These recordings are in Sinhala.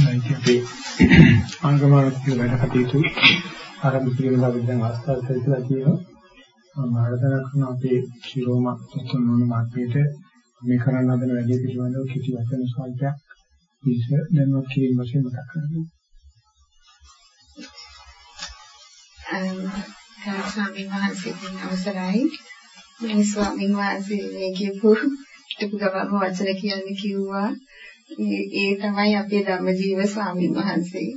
නැයි අපේ ආගමන වැඩ කටයුතු ආරම්භ කිරීම ලබන දැන් අවස්ථාව ලැබිලා තියෙනවා. මම ආරාධනා කරන අපේ ශිරෝම තුන්වන මාර්ගයට මේ කරන්න හදන වැඩේ පිළිබඳව කිසි වචන සාහිත්‍යයක් පිළිස දැනුවත් කිරීම වශයෙන් මතක් කරගන්න. ගරු ස්වාමීන් වහන්සේගෙන් අවසරයි. මේ ස්වාමීන් වහන්සේ මේ කියපු ටික ගමම වචන කියන්නේ කිව්වා ඒ තමයි අපේ ධම්මජීව ස්වාමීන් වහන්සේ.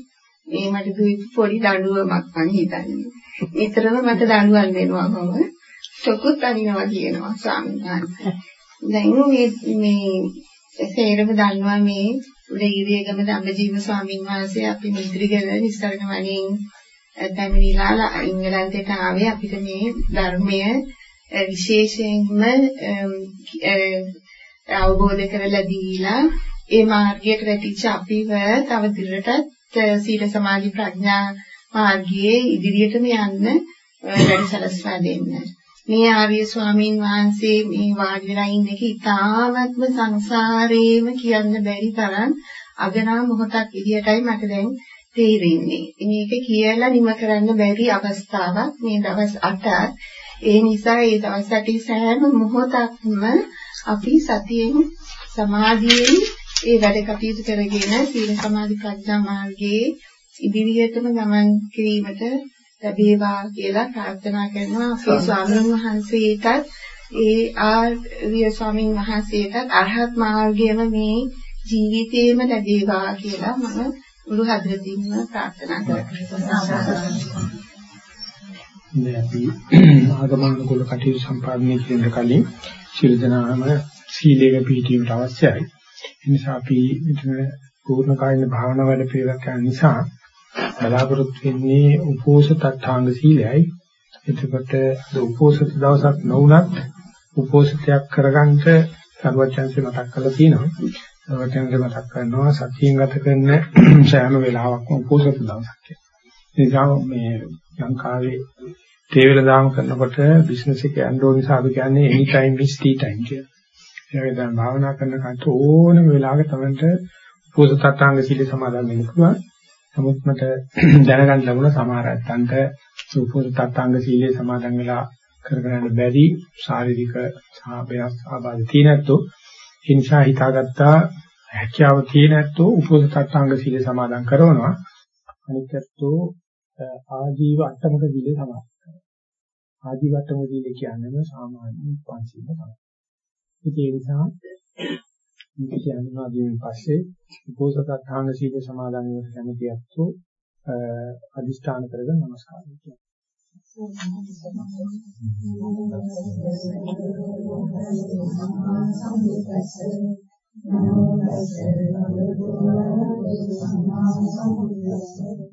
මේ මට දුයි පොඩි දඬුවමක් මං හිතන්නේ. නිතරම මට දඬුවම් දෙනවා මම. චොකුත් අනිනවා කියනවා ස්වාමීන් වහන්සේ. දැන් මේ මේ සේරම දන්නවා මේ උදේීරියගම ධම්මජීව ස්වාමීන් වහන්සේ අපි මිත්‍රිගල නිස්සරණ වණින් පැමිණිලා ඉංගලන්තයට ආවේ අපිට මේ ධර්මය විශේෂයෙන්ම අවබෝධ කරලා දීලා ඒ මාර්ගයට වැටිච්ච අපිව තව දිරටත් සීල සමාධි ප්‍රඥා මාර්ගයේ ඉදිරියටම යන්න වැඩ සලස්වා දෙන්න. මේ ආර්ය ස්වාමීන් වහන්සේ මේ වාඩි වෙලා ඉන්න එක ඉතාමත්ම සංසාරේම කියන්න බැරි තරම් අගනා මොහොතක් විදියටයි මට දැන් තේරෙන්නේ. මේක කියලා නිම කරන්න බැරි අවස්ථාවක් මේ දවස් 8 ඒ නිසා ඒ දවස් 8 සෑම මොහොතක්ම අපි සතියෙන් සමාධියෙන් ඒ වැඩ කටයුතු කරගෙන සීල සමාධි ප්‍රඥා මාර්ගයේ ඉදිරියටම ගමන් කිරීමට ලැබේවා කියලා ප්‍රාර්ථනා කරනවා අපේ ස්වාමීන් වහන්සේටත් ඒ ආර්ය ස්වාමීන් වහන්සේටත් අරහත් මාර්ගයම මේ ජීවිතේම ලැබේවා කියලා මම මුළු හදවතින්ම ප්‍රාර්ථනා කරනවා. මේ අපි ආගමන කුල කටයුතු සම්පාදනය කිරීම කලින් සිල් දනාම සීලයක පිළිපීමට අවශ්‍යයි. ඒ නිසා අපි මෙතන පූර්ණ කායින භාවනා වැඩ පිළිවෙලක් යන නිසා බලාපොරොත්තු වෙන්නේ උපෝසතත්ථාංග සීලයයි. එතකොට අද උපෝසත දවසක් නොවුනත් උපෝසතයක් කරගන්න සර්වචන්සේ මතක් කරලා තියෙනවා. සර්වචන්සේ මතක් කරනවා සතියෙන් ගත කරන සෑම වෙලාවකම උපෝසත දවසක් කියලා. ඒ නිසා මේ ලංකාවේ තේ වේල දාම කරනකොට බිස්නස් එක යන්න ඕන නිසා අපි කියන්නේ any time is tea time කියලා. ඒ දැන් භාවනා කරන කට ඕනම වෙලාවක තමයි උපෝසතාංග සීල සමාදන් වෙන්න පුළුවන්. නමුත් මට දැනගන්න ලැබුණ සමහර අත්තන්ට උපෝසතාංග සීලේ සමාදන් වෙලා කරගන්න බැරි ශාරීරික සාපයස් ආබාධ තියෙනැත්තෝ ඒ නිසා හිතාගත්තා හැකියාව තියෙනැත්තෝ උපෝසතාංග සීලේ සමාදන් කරනවා. අනිත්‍යත්වෝ ආජීව අට්ටමක සීලේ සමාදන් කරනවා. ආජීව අට්ටමක සීලේ කියන්නේ සාමාන්‍ය පංචශීල තමයි. ඒ නිසා මේක කියනවා දෙමින් පස්සේ උපෝසථාංග සීල සමාදන් වෙන කැමති අත්තු අදිෂ්ඨාන කරගෙන নমස්කාර කියනවා. නමෝ තස්සේ නමෝ තස්සේ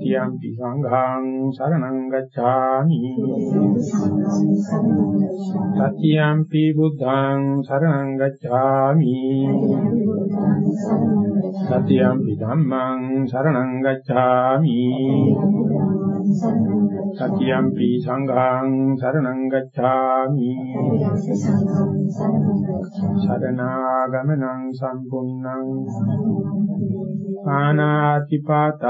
තියම්පි සංඝං සරණං ගච්ඡාමි සතියම්පි බුද්ධං සරණං ගච්ඡාමි සතියම්පි ධම්මං සරණං ගච්ඡාමි සතියම්පි සංඝං සරණං ගච්ඡාමි සරණාගමනං සම්පුන්නං ආනාතිපාතා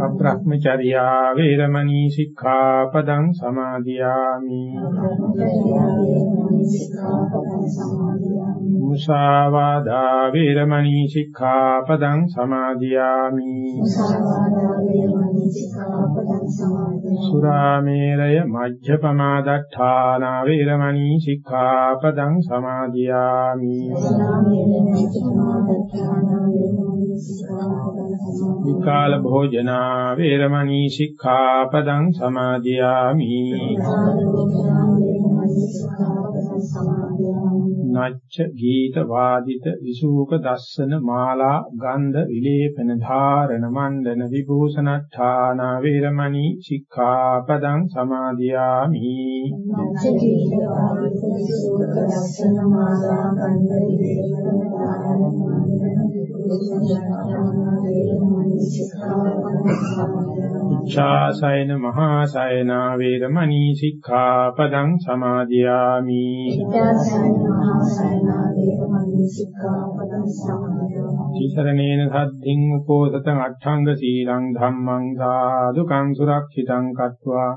අප්‍රහ්මචර්යා වේරමණී සික්ඛාපදං සමාදියාමි මුසාවාදා වේරමණී සික්ඛාපදං සමාදියාමි සුරාමේරය මජ්ජපමා දට්ඨානා වේරමණී සික්ඛාපදං සමාදියාමි විකාල භෝජනා වේරමණී සික්ඛාපදං සමාදියාමි නච්ච ගීත වාදිත විසූක දස්සන මාලා ගන්ධ විලේපන ධාරණ මණ්ඩන විභූෂණඨාන වේරමණී සික්ඛාපදං සමාදියාමි නච්ච ගීත වාදිත විසූක දස්සන මාලා ගන්ධ විලේපන ධාරණ මණ්ඩන ඡාසයන මහා සයන වේරමණී සික්ඛාපදං සමාදියාමි තිසරණේන සද්ධින් උපෝසතං අට්ඨංග සීලං ධම්මං සාදුකං සුරක්ෂිතං කତ୍වා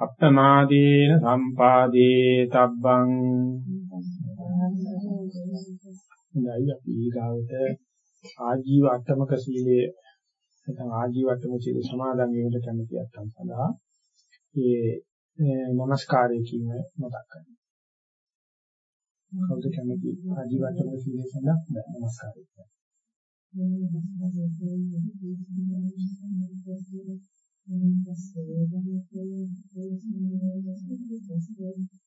අප්පමාදීන සම්පාදේ තබ්බං හොඳයි අපි ඊගාවට ආජීව අට්ටමක සීලයේ නැත්නම් ආජීව අට්ටම සීල සමාදන් වීමට කැමති අත්තන් සඳහා ඒ নমස්කාරය කියන මතක් කරනවා. කවුද කැමති ආජීව අට්ටම සීලය සඳහා নমස්කාරය කරනවා. Thank you.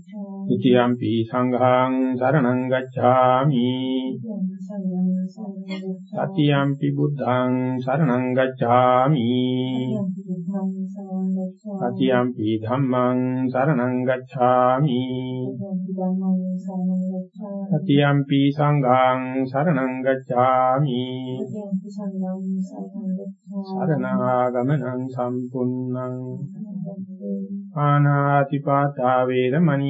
තුතියම්පි සංඝං සරණං ගච්ඡාමි। සතියම්පි බුද්ධං සරණං ගච්ඡාමි। සතියම්පි ධම්මං සරණං ගච්ඡාමි। සතියම්පි සංඝං සරණං ගච්ඡාමි। සරණාගමනං සම්පුන්නං ආනාතිපාතා වේරමණී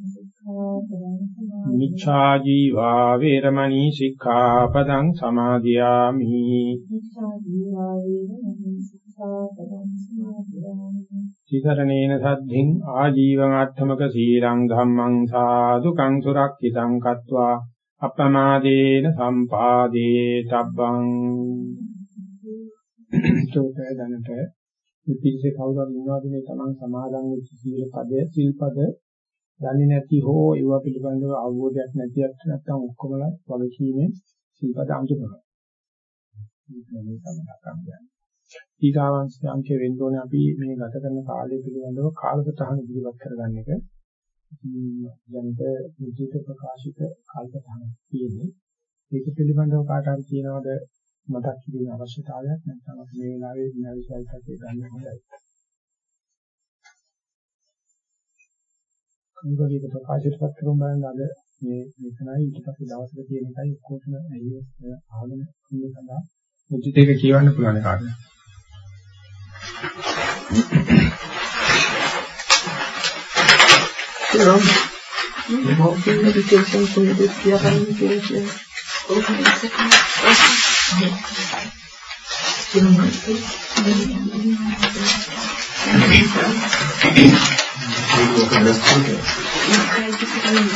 මිච්ඡා ජීවා වේරමණී සික්ඛාපදං සමාදියාමි. චිතරණේන සද්ධින් ආජීවමාත්මක සීලං ධම්මං සාදුකං සුරක්ෂිතං කତ୍වා අපමාදේන සම්පාදේ තබ්බං. චෝතය දැනට. ඉතිරිසේ කවුරුහරි ඉන්නවද මේ තමන් සමාදන් වෙච්ච සීල පද සීල් පද දන්නේ නැති හෝ ඒවා පිළිබඳව අවබෝධයක් නැතිවත් නැත්නම් ඔක්කොමලා වලකීමේ සීල් පද අඳුරනවා මේ තමයි කම්යන් ඊගාවන්ස් අංකේ වෙන්න ඕනේ අපි මේ ගත කරන කාලය පිළිබඳව කාලසටහන ඉදිරිපත් කරගන්න එක. ජනිත විජිත ප්‍රකාශිත කාලසටහනක් තියෙන්නේ. ඒක පිළිබඳව කාට හරි කියනවද? මතක් කිරීම අවශ්‍යතාවයක් නැත්නම් අපි මේ වෙලාවේ විනාඩි 5ක් ගන්න හොඳයි. කවුරුහරි ප්‍රකාශයටපත් කරමු බලන්න අද මේ මෙතනයි ඊට පස්සේ දවසක තියෙන එකයි ඔක්කොම ඇයි ආගෙන ඉන්න සඳහා මුචිත එක කියවන්න පුළුවන් කාටද? Walking meditation kemudian silakan kira-kira. That's it. මතිෂා කියනවාද ඉන්න ඕනේ නැහැ කියලා අනිත්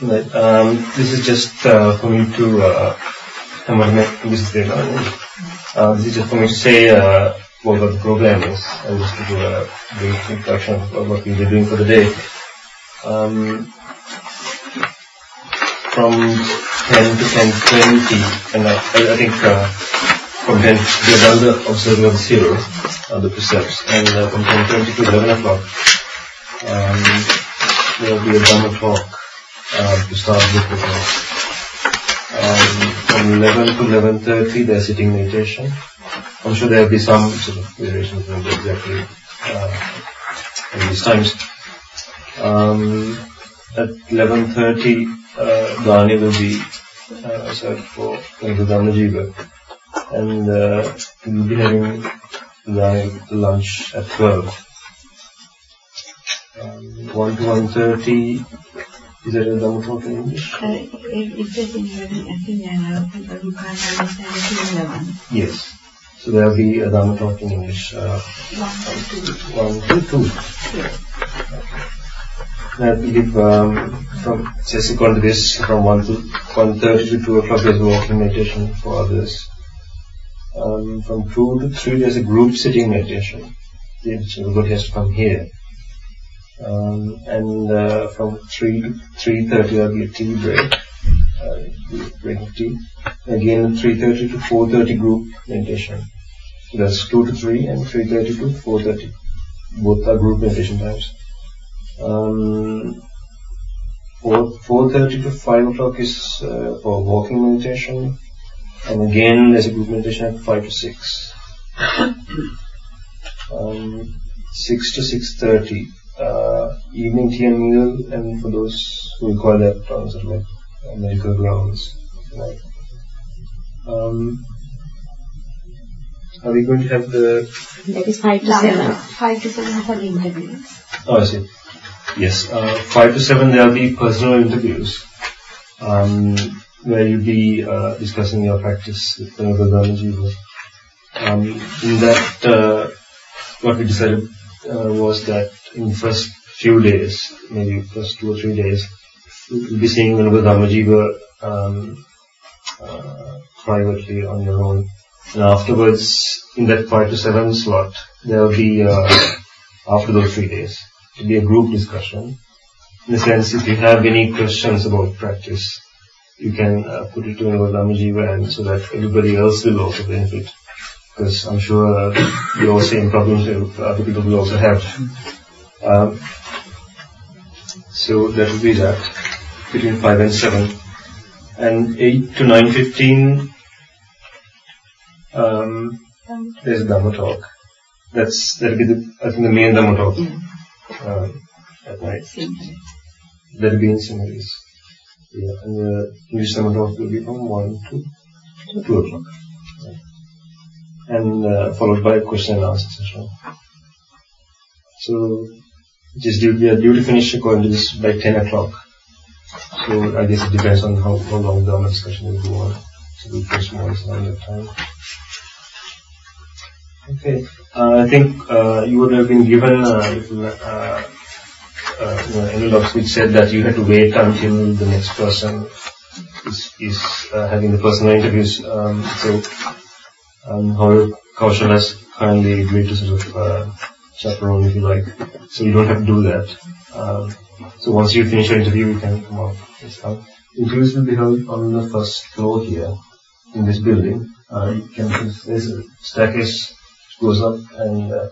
this is just for me to summarize. This is just for me to say uh, what the program is. I just to do a brief introduction of what we are doing for the day. Um, from 10 to 10.20, and I, I think uh, from 10 we have done the observing of zero, uh, the precepts, and uh, from 10.20 to 11 o'clock, um, there will be a Dhamma talk uh, to start with the um, from 11 to 11.30 they're sitting meditation. I'm sure there'll be some sort of variations in exactly uh, in these times. Um, at 11.30 uh, Dhani will be uh, served for the Dhammajiva and uh, we'll be having the lunch at 12. Um, 1 to 1.30 is that a Dhamma talk in English? In Yes. So there will be a Dhamma talk in English. Uh, one to two. I believe um, from subsequent to this, from 1 to 1.30 to 2 o'clock there's a walking meditation for others. Um, from 2 to 3 there's a group sitting meditation. The Everybody has to come here. Um, and uh, from 3 to 3.30 there'll be a tea break, uh, of tea. Again 3.30 to 4.30 group meditation. So that's 2 to 3 and 3.30 to 4.30. Both are group meditation times. Um, 4, 4.30 to 5 o'clock is uh, for walking meditation. And again there's a group meditation at 5 to 6. Um, 6 to 6.30 uh, evening tea and meal, and for those who require that on sort of like uh, medical grounds. Right. Um, are we going to have the? That is five to seven. Five to seven for the interviews. Oh, I see. Yes, uh, five to seven there will be personal interviews, um, where you'll be uh, discussing your practice with Venerable Dhammajiva. Um, in that, uh, what we decided uh, was that in the first few days, maybe first two or three days, you'll be seeing Venerable Dhammajiva um, uh, privately on your own. And afterwards, in that five to seven slot, there will be, uh, after those three days, to be a group discussion. In the sense, if you have any questions about practice, you can uh, put it to Venerable Dhammajiva and so that everybody else will also benefit. Because I'm sure uh, your seeing problems that other people will also have. Um, so that will be that between 5 and 7. And 8 to 9.15, um, there's a Dhamma talk. That's, that'll be the, I think the main Dhamma talk, um, at night. That'll be in Sinhalese. Yeah, and the English Dhamma talk will be from 1 to 2 o'clock. And, uh, followed by a question and answer session. So, is due, we are due to finish according to this by 10 o'clock. So I guess it depends on how, how long the discussion will go on. So we'll finish more around that time. Okay. Uh, I think uh, you would have been given a little uh, which said that you had to wait until the next person is, is having the personal interviews. Um, so, um, however, Kaushal has kindly agreed to sort of uh, chaperone if you like. So you don't have to do that. Um, so once you finish your interview, you can come out. Fine. Interviews will be held on the first floor here in this building. Uh, you can there's a staircase goes up and uh,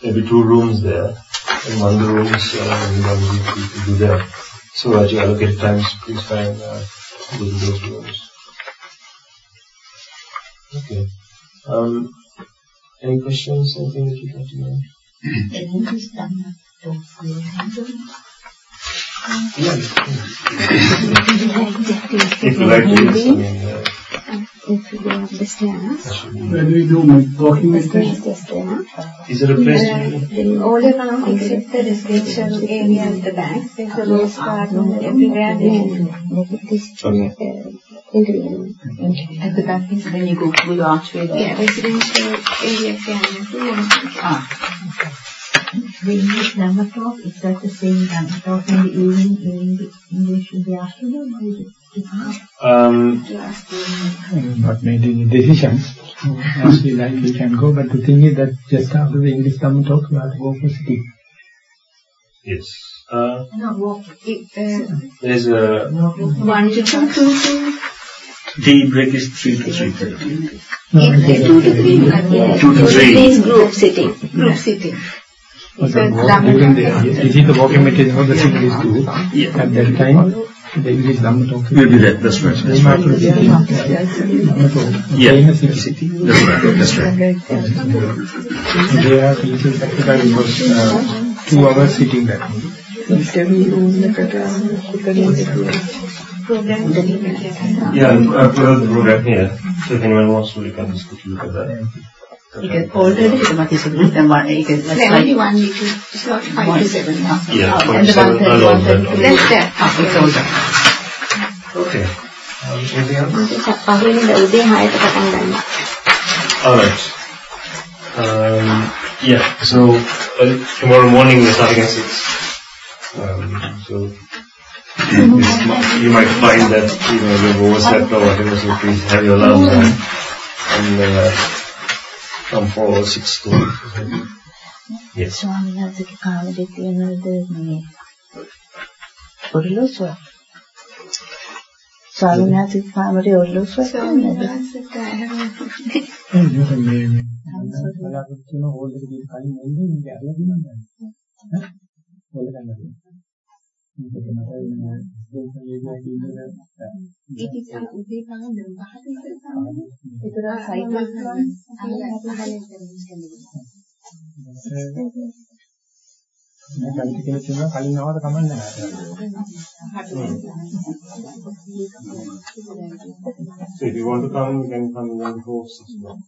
there'll be two rooms there. And one of the rooms uh, you can do there. So as you allocate times, please and uh, those rooms. Okay. Um, any questions? Anything that you'd like to know? Yeah. if you like to, I mean, uh, If you go up the stairs, that Where do you do walking the stairs, meditation? Is it a place to then All around except the residential area at the back. There's a rose garden everywhere. Like this, like, uh, interview. At the back is when you go through the archway there. Yeah, residential area can Ah. The English Dhamma talk, is that the same Dhamma talk in the evening in the English in the afternoon or is it different? Um, not made any decisions. As we like, we can go. But the thing is that just after the English Dhamma talk, you have to go for sitting. yes. Uh, No, walking. It, uh, there's a one to two, two to Tea break is 3 to 3.30. Yeah, two to three. Yeah, Two to three. This group sitting. Group sitting. But It's the a walk Dhamma during the, is it the walking meditation for the English too? Yeah. At that time, the English Dhamma talk. We'll be there, that's right. That's Same right. after sitting. Dhamma talk. Yeah. Same as sitting. That's right, that's right. They are teaching practical because uh, two hours sitting there. Interview room එකට කුකලින් Yeah, I've put out the program here. So if anyone wants to, you can just quickly look at that. ඒක already මට ඉස්සෙල්ලා දැන් මම ඒක No, only one little, it's not five to seven. Yeah, Oh, point and the seven one that- alone, one that- then. That's that. Ah, it's all done. Okay. Um, anything else? පහුවෙනිදා උදේ 6ට පටන් ගන්නවා. All right. Um, yeah. So uh, tomorrow morning we're starting at six. Um, so this mi- you might find that you know you've overslept or whatever. So please have your alarms on and uh, come for six to. Yes. ස්වාමීන් වහන්සේගේ කාමරේ තියෙනවද මේ ඔරලෝසුව? ස්වාමීන් වහන්සේගේ කාමරේ ඔරලෝසුව So, තියෙනවද? that's it. I haven't මේ මේ බලාපොරොත්තු වෙන හෝල් එක දිහා කලින් එන්නේ මේක ඇරලා දිනනවා. ඈ? මේ දෙන්සලේලා කියන්නේ It is an උදේ පාන්දර පහට ඉඳලා තමයි. ඒතර සයිකල් මේ කවිත කියලා කියනවා කලින් ආවද කමන්නේ නැහැ. So if you want to come, you can come in before six o'clock.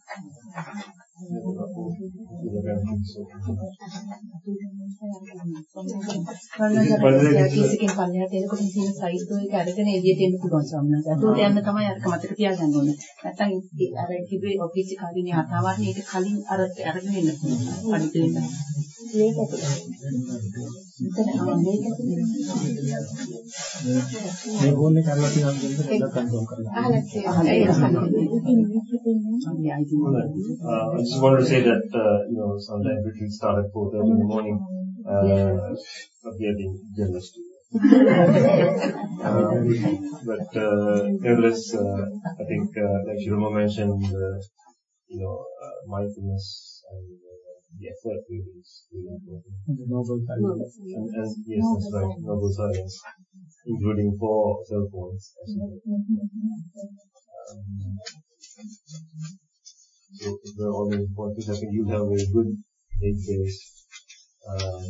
කීසකින් පල්ලෙහාට එනකොට ඉතින් සයිස් එක අරගෙන එළියට එන්න පුළුවන් ස්වාමීන් වහන්සේ. ඒකට යන්න තමයි අරක මතක තියාගන්න ඕනේ. නැත්නම් ඒ අර කිව්වේ ඔෆිස් එක හරිනේ හතාවන්නේ ඒක කලින් අර අරගෙන එන්න පුළුවන්. අනිත් වෙන්න. මේක ඇතුළේ. මෙතන ආ මේක මේ හෝල් එක අරලා තියෙනවා කියන එක පොඩ්ඩක් කන්ෆර්ම් කරලා. අහලා තියෙනවා. ඒක Uh, I just wanted to say that, uh, you know, sometimes retreats start at 4.30 in the morning, uh, but we are being generous to you. um, but, uh, nevertheless, uh, I think, uh, like Shiruma mentioned, uh, you know, uh, mindfulness and uh, uh, Yes, that's the the noble titles. As, yes, that's right, noble titles, including four cell phones. Um, so they're all important. I think you have a good database. Uh,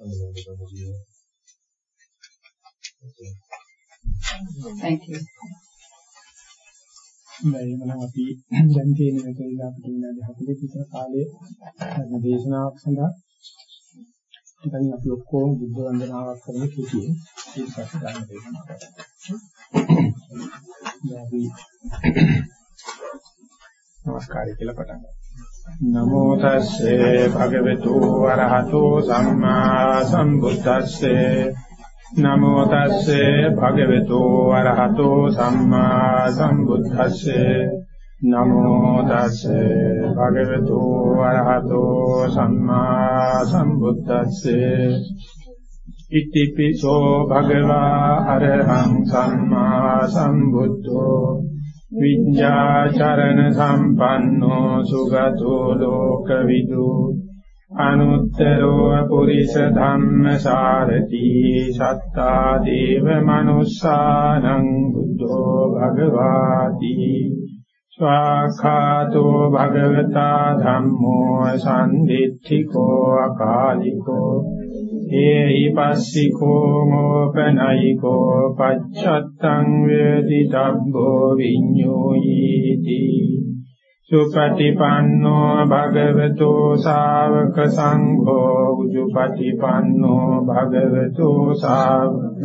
I mean, okay. Thank you. හොඳයි එහෙනම් අපි දැන් තියෙන මෙතන අපිට විනාඩි 40 විතර කාලය ධර්ම දේශනාවක් සඳහා ඉතින් අපි ඔක්කොම බුද්ධ වන්දනාවක් කරමු කිසියෙන් ඊට පස්සේ ධර්ම දේශනාවක් කරමු. අපි නමස්කාරය කියලා පටන් ගමු. නමෝ තස්සේ භගවතු වරහතෝ සම්මා සම්බුද්දස්සේ නමෝ තස්සේ භගවතු වරහතෝ සම්මා සම්බුද්දස්සේ. නමෝ තස්සේ භගවතු වරහතෝ සම්මා සම්බුද්දස්සේ. ඉතිපිසෝ භගවා අරහං සම්මා සම්බුද්ධෝ. විඤ්ඤාචරණ සම්පන්නෝ සුගතෝ ලෝකවිදු. අනුත්තරෝ පුරිස ධම්මසාරති සත්තා දේව මනුස්සානං බුද්ධෝ භගවාති. ස්වාඛාතෝ භගවතා ධම්මෝ සම්දිත්තිකෝ අකාලිකෝ. ඒහි පස්සිකෝ මොපනයිකෝ පච්චත්තං වේදි තබ්බෝ විඤ්ඤෝයීති. සුපටිපන්නෝ භගවතෝ ශාවක සංඝෝ උජුපටිපන්නෝ භගවතෝ ශාවක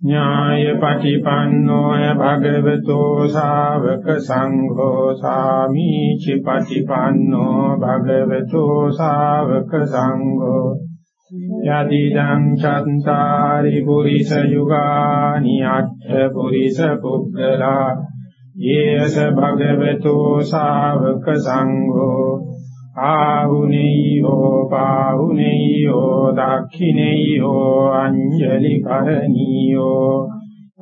ඥාය පටිපන්නෝ භගවතෝ ශාවක සංඝෝ සාමීචි පටිපන්නෝ භගවතෝ ශාවක සංඝෝ යදිදං චත්තාරි පුරිස යුගානි අට්ඨ පුරිස පුද්ගලා යේස භගවතෝ ශාවක සංඝෝ ආහුනේයෝ පාහුනේයෝ දක්ඛිනේයෝ අංජලි කරණීයෝ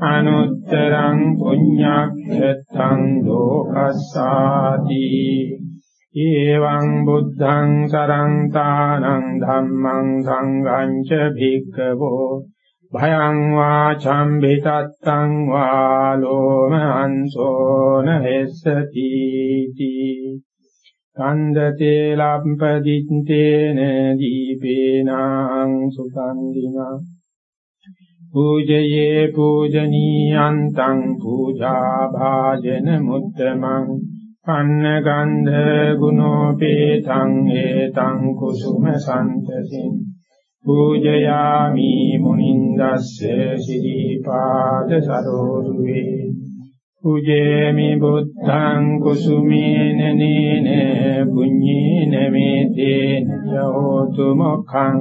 අනුත්තරං පුඤ්ඤක්ඛතං ලෝකස්සාති එවං බුද්ධං සරං තානං ධම්මං සංඝං ච භික්ඛවෝ භයං වා චම්බිතත්තං වා ලෝමහංසෝන හෙස්සති තී. කන්දතේ ලම්පදිත්තේන දීපේනං සුකන්දිනා පූජයේ පූජනීයන්තං පූජා භාජන මුත්තමං පන්න ගන්ධ ගුණෝපේතං ඒතං කුසුම සන්තසින් පූජයාමි මුනින්දස්ස සිරිපාද සරෝරුවේ පූජේමි බුද්ධං කුසුමේන නේන පුඤ්ඤේන මේතේන යෝතු මොඛං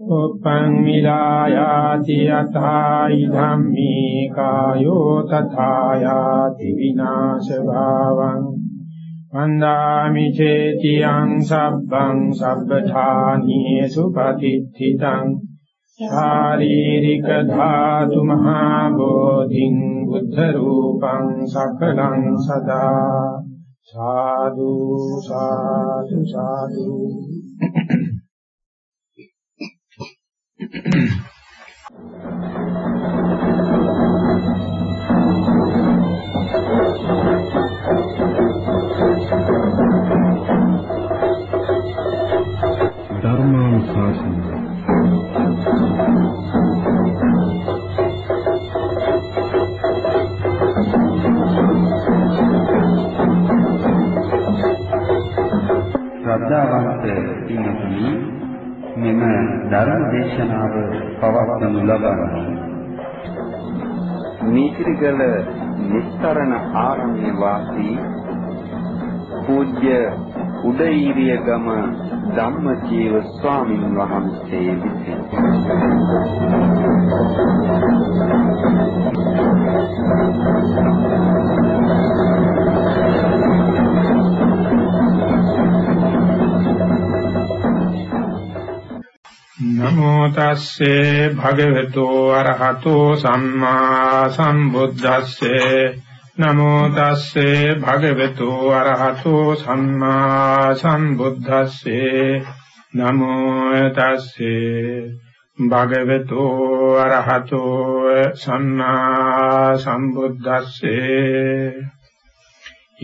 උපං මිලායාති අතායි ධම්මේ කායෝ තථායාති විනාශ භාවං වන්දාමි චේතියං සබ්බං සබ්බඨානීසු පතිත්ථිතං ශාරීරික ධාතු මහා බෝධිං බුද්ධ රූපං සකලං සදා සාදු සාදු සාදු. ශ්‍රද්ධාවන්ත ධර්ම දේශනාව පවත්වනු ලබන්නේ නීතිගල නිස්තරණ ආරණ්‍ය වාසී පූජ්‍ය උදේීරිය ගම ධම්මජීව ස්වාමින් වහන්සේ විසින්. නමෝ තස්සේ භගවතු අරහතෝ සම්මා සම්බුද්දස්සේ නමෝ තස්සේ භගවතු අරහතෝ සම්මා සම්බුද්දස්සේ නමෝ තස්සේ භගවතු අරහතෝ සම්මා සම්බුද්දස්සේ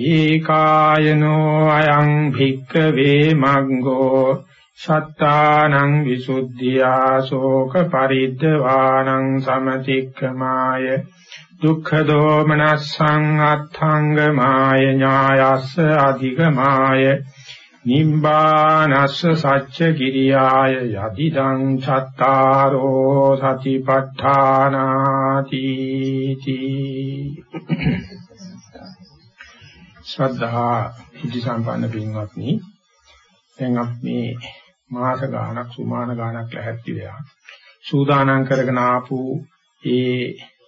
ඒකායනෝ අයං භික්ඛවේ මග්ගෝ සත්තානං විසුද්ධියා ශෝක පරිද්දවානං සමතික්කමාය දුක්ඛ දෝමනස්සං අත්ථංගමාය ඥායස්ස අධිගමාය නිම්බානස්ස සච්ච කිරියාය යදිදං චත්තාරෝ සතිපට්ඨානාති ශ්‍රද්ධා ඉති සම්පන්න පින්වත්නි දැන් අපි මේ මාස ගාණක් සුමාන ගාණක් ලැහැත්ති වෙලා සූදානම් කරගෙන ආපු ඒ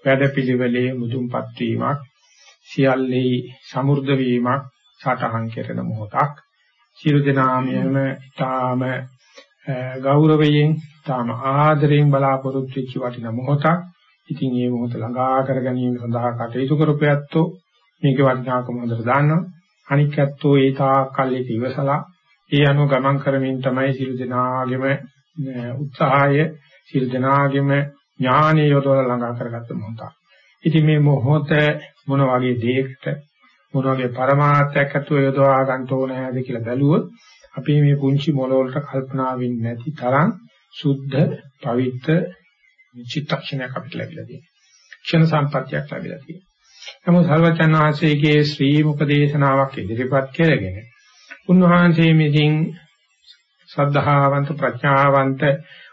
වැඩපිළිවෙලේ මුදුන්පත් වීමක් සියල්ලේ සමෘද්ධ වීමක් සටහන් කෙරෙන මොහොතක්. සියලු දෙනාමයම ඊටාම ගෞරවයෙන් ඊටාම ආදරයෙන් බලාපොරොත්තු වෙච්ච වටිනා මොහොතක්. ඉතින් මේ මොහොත ළඟා කර ගැනීම සඳහා කටයුතු කරපැත්තෝ මේකේ වටිනාකම හොඳට දන්නවා. අනික් ඇත්තෝ ඒ තාක් කල් ඒක ඉවසලා ඒ අනුව ගමන් කරමින් තමයි සියලු දෙනාගේම උත්සාහය සියලු දෙනාගේම ඥානය යොදවලා ළඟා කරගත්ත මොහොත. ඉතින් මේ මොහොත මොන වගේ දෙයකට මොන වගේ પરමාර්ථයක් අතුව යොදවා ගන්න ඕනෑද කියලා බැලුවොත් අපි මේ පුංචි මොළ වලට කල්පනා වෙන්නේ නැති තරම් සුද්ධ පවිත්‍ර චිත්තක්ෂණයක් අපිට ලැබිලා තියෙනවා. ක්ෂණ සම්පත්තියක් ලැබිලා තියෙනවා. නමුත් සර්වචන් වහන්සේගේ ශ්‍රී මුඛ දේශනාවක් ඉදිරිපත් කරගෙන උන්වහන්සේ මෙසින් සද්ධාවන්ත ප්‍රඥාවන්ත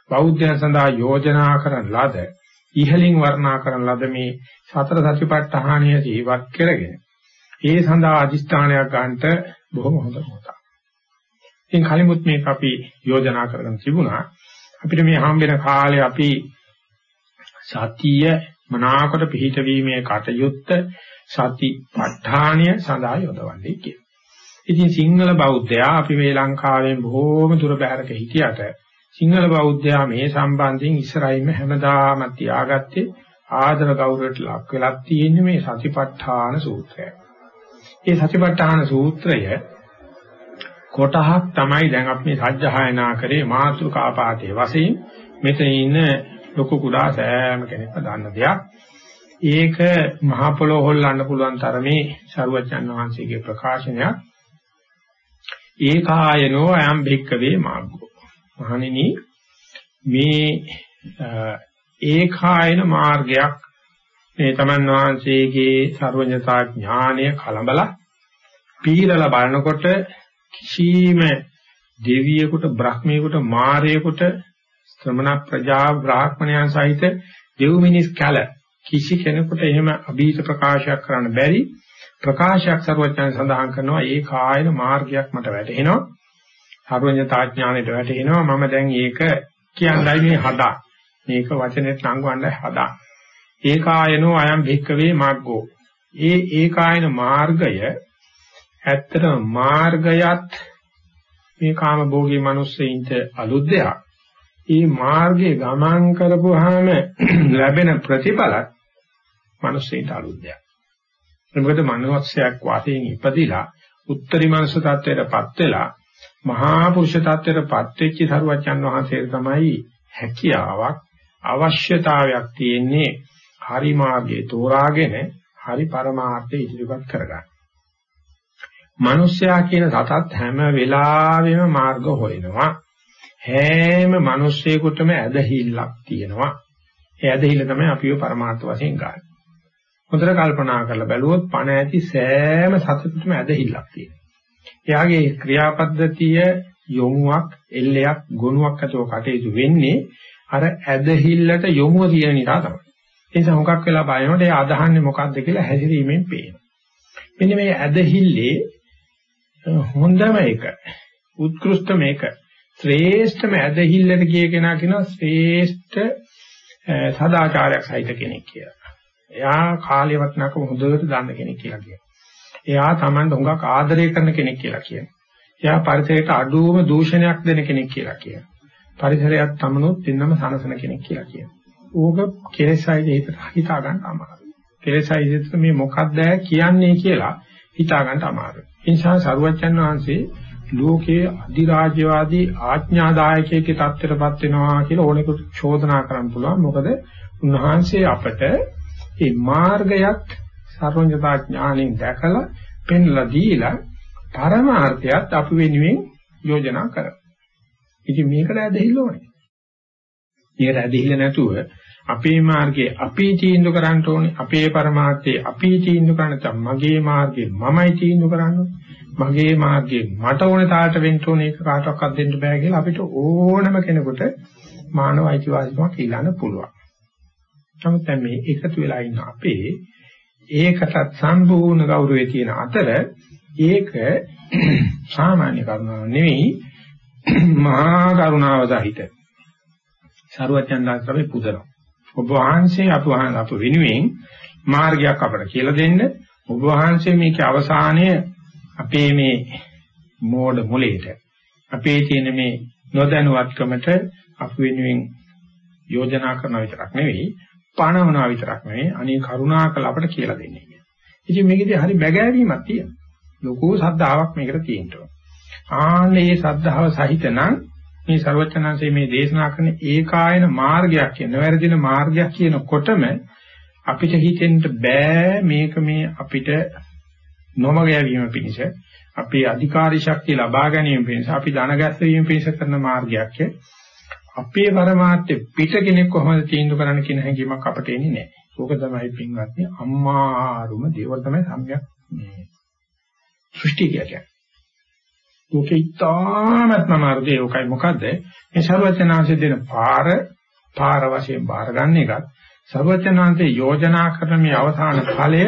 බෞද්ධයන් සඳහා යෝජනා කරන ලද ඉහලින් වර්ණනා කරන ලද මේ සතර සතිපට්ඨානය ජීවත් කරගෙන ඒ සඳහා අදිස්ථානයක් ගන්නට බොහොම හොඳ මොහොතක්. ඉතින් කලිමුත් මේක අපි යෝජනා කරගෙන තිබුණා. අපිට මේ හම්බෙන කාලේ අපි සතිය මනාකොට පිහිටවීමේ කටයුත්ත සති ප ဋ ාණිය සඳහා යොදවන්නේ කියලා. ඉතින් සිංහල බෞද්ධයා අපි මේ ලංකාවෙන් බොහෝම දුර බැහැරක හිටියට සිංහල බෞද්ධයා මේ සම්බන්ධයෙන් ඉස්සරහින්ම හැමදාම තියාගත්තේ ආදර ගෞරවයට ලක් වෙලා තියෙන්නේ මේ සතිපට්ඨාන සූත්‍රය. මේ සතිපට්ඨාන සූත්‍රය කොටහක් තමයි දැන් අපි මේ සජ්ජහායනා කරේ මාතෘකා පාඨයේ වශයෙන් මෙතන ඉන්න ලොකු කුඩා සෑම කෙනෙක්ම දන්න දෙයක්. ඒක මහ පොළොව හොල්ලන්න පුළුවන් තරමේ සරුවචන් වහන්සේගේ ප්‍රකාශනයක්. ඒකායනෝ අයම් භික්කවේ මාර්ගෝ. මහණෙනි මේ ඒකායන මාර්ගයක් මේ තමන් වහන්සේගේ සර්වඥතා ඥානය කලබල පීරලා බලනකොට කිසිම දෙවියෙකුට බ්‍රහ්මියෙකුට මාරයෙකුට ශ්‍රමණ ප්‍රජා බ්‍රාහ්මණයන් සහිත දෙව් මිනිස් කල කිසි කෙනෙකුට එහෙම අභීත ප්‍රකාශයක් කරන්න බැරි ප්‍රකාශයක් සර්වඥයන් සඳහන් කරනවා ඒ කායන මාර්ගයක් මට වැටහෙනවා. සර්වඥතා ඥාණයට වැටෙනවා මම දැන් ඒක කියන්නයි මේ හදා. මේක වචනෙත් නංගවන්නයි හදා. ඒකායනෝ අයම් භික්කවේ මාර්ගෝ ඒ ඒකායන මාර්ගය ඇත්තටම මාර්ගයත් මේ කාම භෝගී මිනිස්සෙයින්ට අලුත් දෙයක්. ඒ මාර්ගයේ ගමන් කරපුවාම ලැබෙන ප්‍රතිඵලත් මිනිස්සෙයින්ට අලුත් දෙයක්. මොකද මනුස්සයෙක් වාසයෙන් ඉපදිලා උත්තරී මනස තත්වයටපත් වෙලා මහා පුරුෂ තත්වයටපත් වෙච්ච සරුවචන් වහන්සේ තමයි හැකියාවක් අවශ්‍යතාවයක් තියෙන්නේ හරි මාර්ගයේ තෝරාගෙන හරි පරමාර්ථය ඉදිරිපත් කරගන්න. මිනිස්සයා කියන සතත් හැම වෙලාවෙම මාර්ග හොයනවා. හැම මිනිස්සෙකුටම ඇදහිල්ලක් තියෙනවා. ඒ ඇදහිල්ල තමයි අපිව පරමාර්ථ වශයෙන් ගන්න. හොඳට කල්පනා කරලා බැලුවොත් පණ ඇති සෑම සතෙකුටම ඇදහිල්ලක් තියෙනවා. එයාගේ ක්‍රියාපද්ධතිය යොමුවක්, එල්ලයක්, ගුණයක් අතව කටයුතු වෙන්නේ අර ඇදහිල්ලට යොමුව තියෙන නිසා තමයි. ඒ නිසා හුඟක් වෙලා බලනකොට ඒ අදහන්නේ මොකක්ද කියලා හැසිරීමෙන් පේනවා. මෙන්න මේ ඇදහිල්ලේ හොඳම එක, උත්කෘෂ්ඨම එක, ශ්‍රේෂ්ඨම ඇදහිල්ලට ගිය කෙනා කියනවා ශ්‍රේෂ්ඨ සදාචාරයක් සහිත කෙනෙක් කියලා. එයා කාලේ වටනකම හොඳට දන්න කෙනෙක් කියලා කියනවා. එයා Taman හුඟක් ආදරය කරන කෙනෙක් කියලා කියනවා. එයා පරිසරයට අඩුවම දූෂණයක් දෙන කෙනෙක් කියලා කියනවා. පරිසරයත් තමනුත් දෙන්නම සනසන කෙනෙක් කියලා කියනවා. ඕක කෙලෙසයිද හිතට හිතා ගන්න අමාරුයි. කෙලෙසයිද මේ මොකක්ද කියන්නේ කියලා හිතා ගන්න අමාරුයි. ඒ නිසා සරුවච්චන් වහන්සේ ලෝකයේ අධිරාජ්‍යවාදී ආඥාදායකයේ තත්ත්වයටපත් වෙනවා කියලා ඕනෙකට චෝදනා කරන්න පුළුවන්. මොකද උන්වහන්සේ අපට මේ මාර්ගයක් සර්වඥතා ඥාණයෙන් දැකලා පෙන්ලා දීලා පරමාර්ථයත් අපි වෙනුවෙන් යෝජනා කරා. ඉතින් මේකට ඇදහිල්ල ඕනේ. මේකට ඇදහිල්ල නැතුව අපේ මාර්ගයේ අපි තීන්දුව කරන්න ඕනේ. අපේ පරමාර්ථයේ අපි තීන්දුව කරන්න තම මගේ මාර්ගයේ මමයි තීන්දුව කරන්න මගේ මාර්ගයේ මට ඕනේ තාලට වෙන්න ඕනේ ඒක කාටවත් දෙන්න බෑ කියලා අපිට ඕනම කෙනෙකුට මානව අයිතිවාසිකමක් ඉල්ලන්න පුළුවන්. නමුත් දැන් මේ එකතු වෙලා ඉන්න අපේ ඒකටත් සම්පූර්ණ ගෞරවය තියෙන අතර ඒක සාමාන්‍ය කරුණාවක් නෙවෙයි මහා කරුණාව සහිත සරුවචන්දාස්රමේ පුදනවා. ඔබ වහන්සේ අප වහන්සේ අප වෙනුවෙන් මාර්ගයක් අපට කියලා දෙන්න. ඔබ වහන්සේ මේකේ අවසානය අපේ මේ මෝඩ මොලේට අපේ තියෙන මේ නොදැනුවත්කමට අප වෙනුවෙන් යෝජනා කරන විතරක් නෙවෙයි පණවනවා විතරක් නෙවෙයි අනේ කරුණාකර අපට කියලා දෙන්නේ. ඉතින් මේකේදී හරි බැගෑවීමක් තියෙනවා. ලොකු ශ්‍රද්ධාවක් මේකට තියෙනවා. ආන්නේ ශ්‍රද්ධාව සහිතනම් මේ ਸਰවචනanse මේ දේශනා කරන ඒකායන මාර්ගයක් කියන වැරදින මාර්ගයක් කියනකොටම අපිට හිතෙන්න බෑ මේක මේ අපිට නොමග යවීම පිණිස අපේ අධිකාරී ශක්තිය ලබා ගැනීම පිණිස අපි ධන ගැස්වීම පිණිස කරන මාර්ගයක් අපේ પરමාර්ථය පිට කෙනෙක් කොහොමද තීන්දුව කරන්න කියන හැඟීමක් අපට එන්නේ නැහැ. ඕක තමයි පින්වත්නි අම්මාරුම දේවල් තමයි සම්‍යක් මේ සෘෂ්ටි කියන්නේ. ලෝකේ ඉතාමත්ම මාර්ගය ඒකයි මොකද්ද? මේ ਸਰවඥාන්සේ දෙන පාර පාර වශයෙන් බාර ගන්න එකත් ਸਰවඥාන්සේ යෝජනා කරන මේ අවසාන ඵලය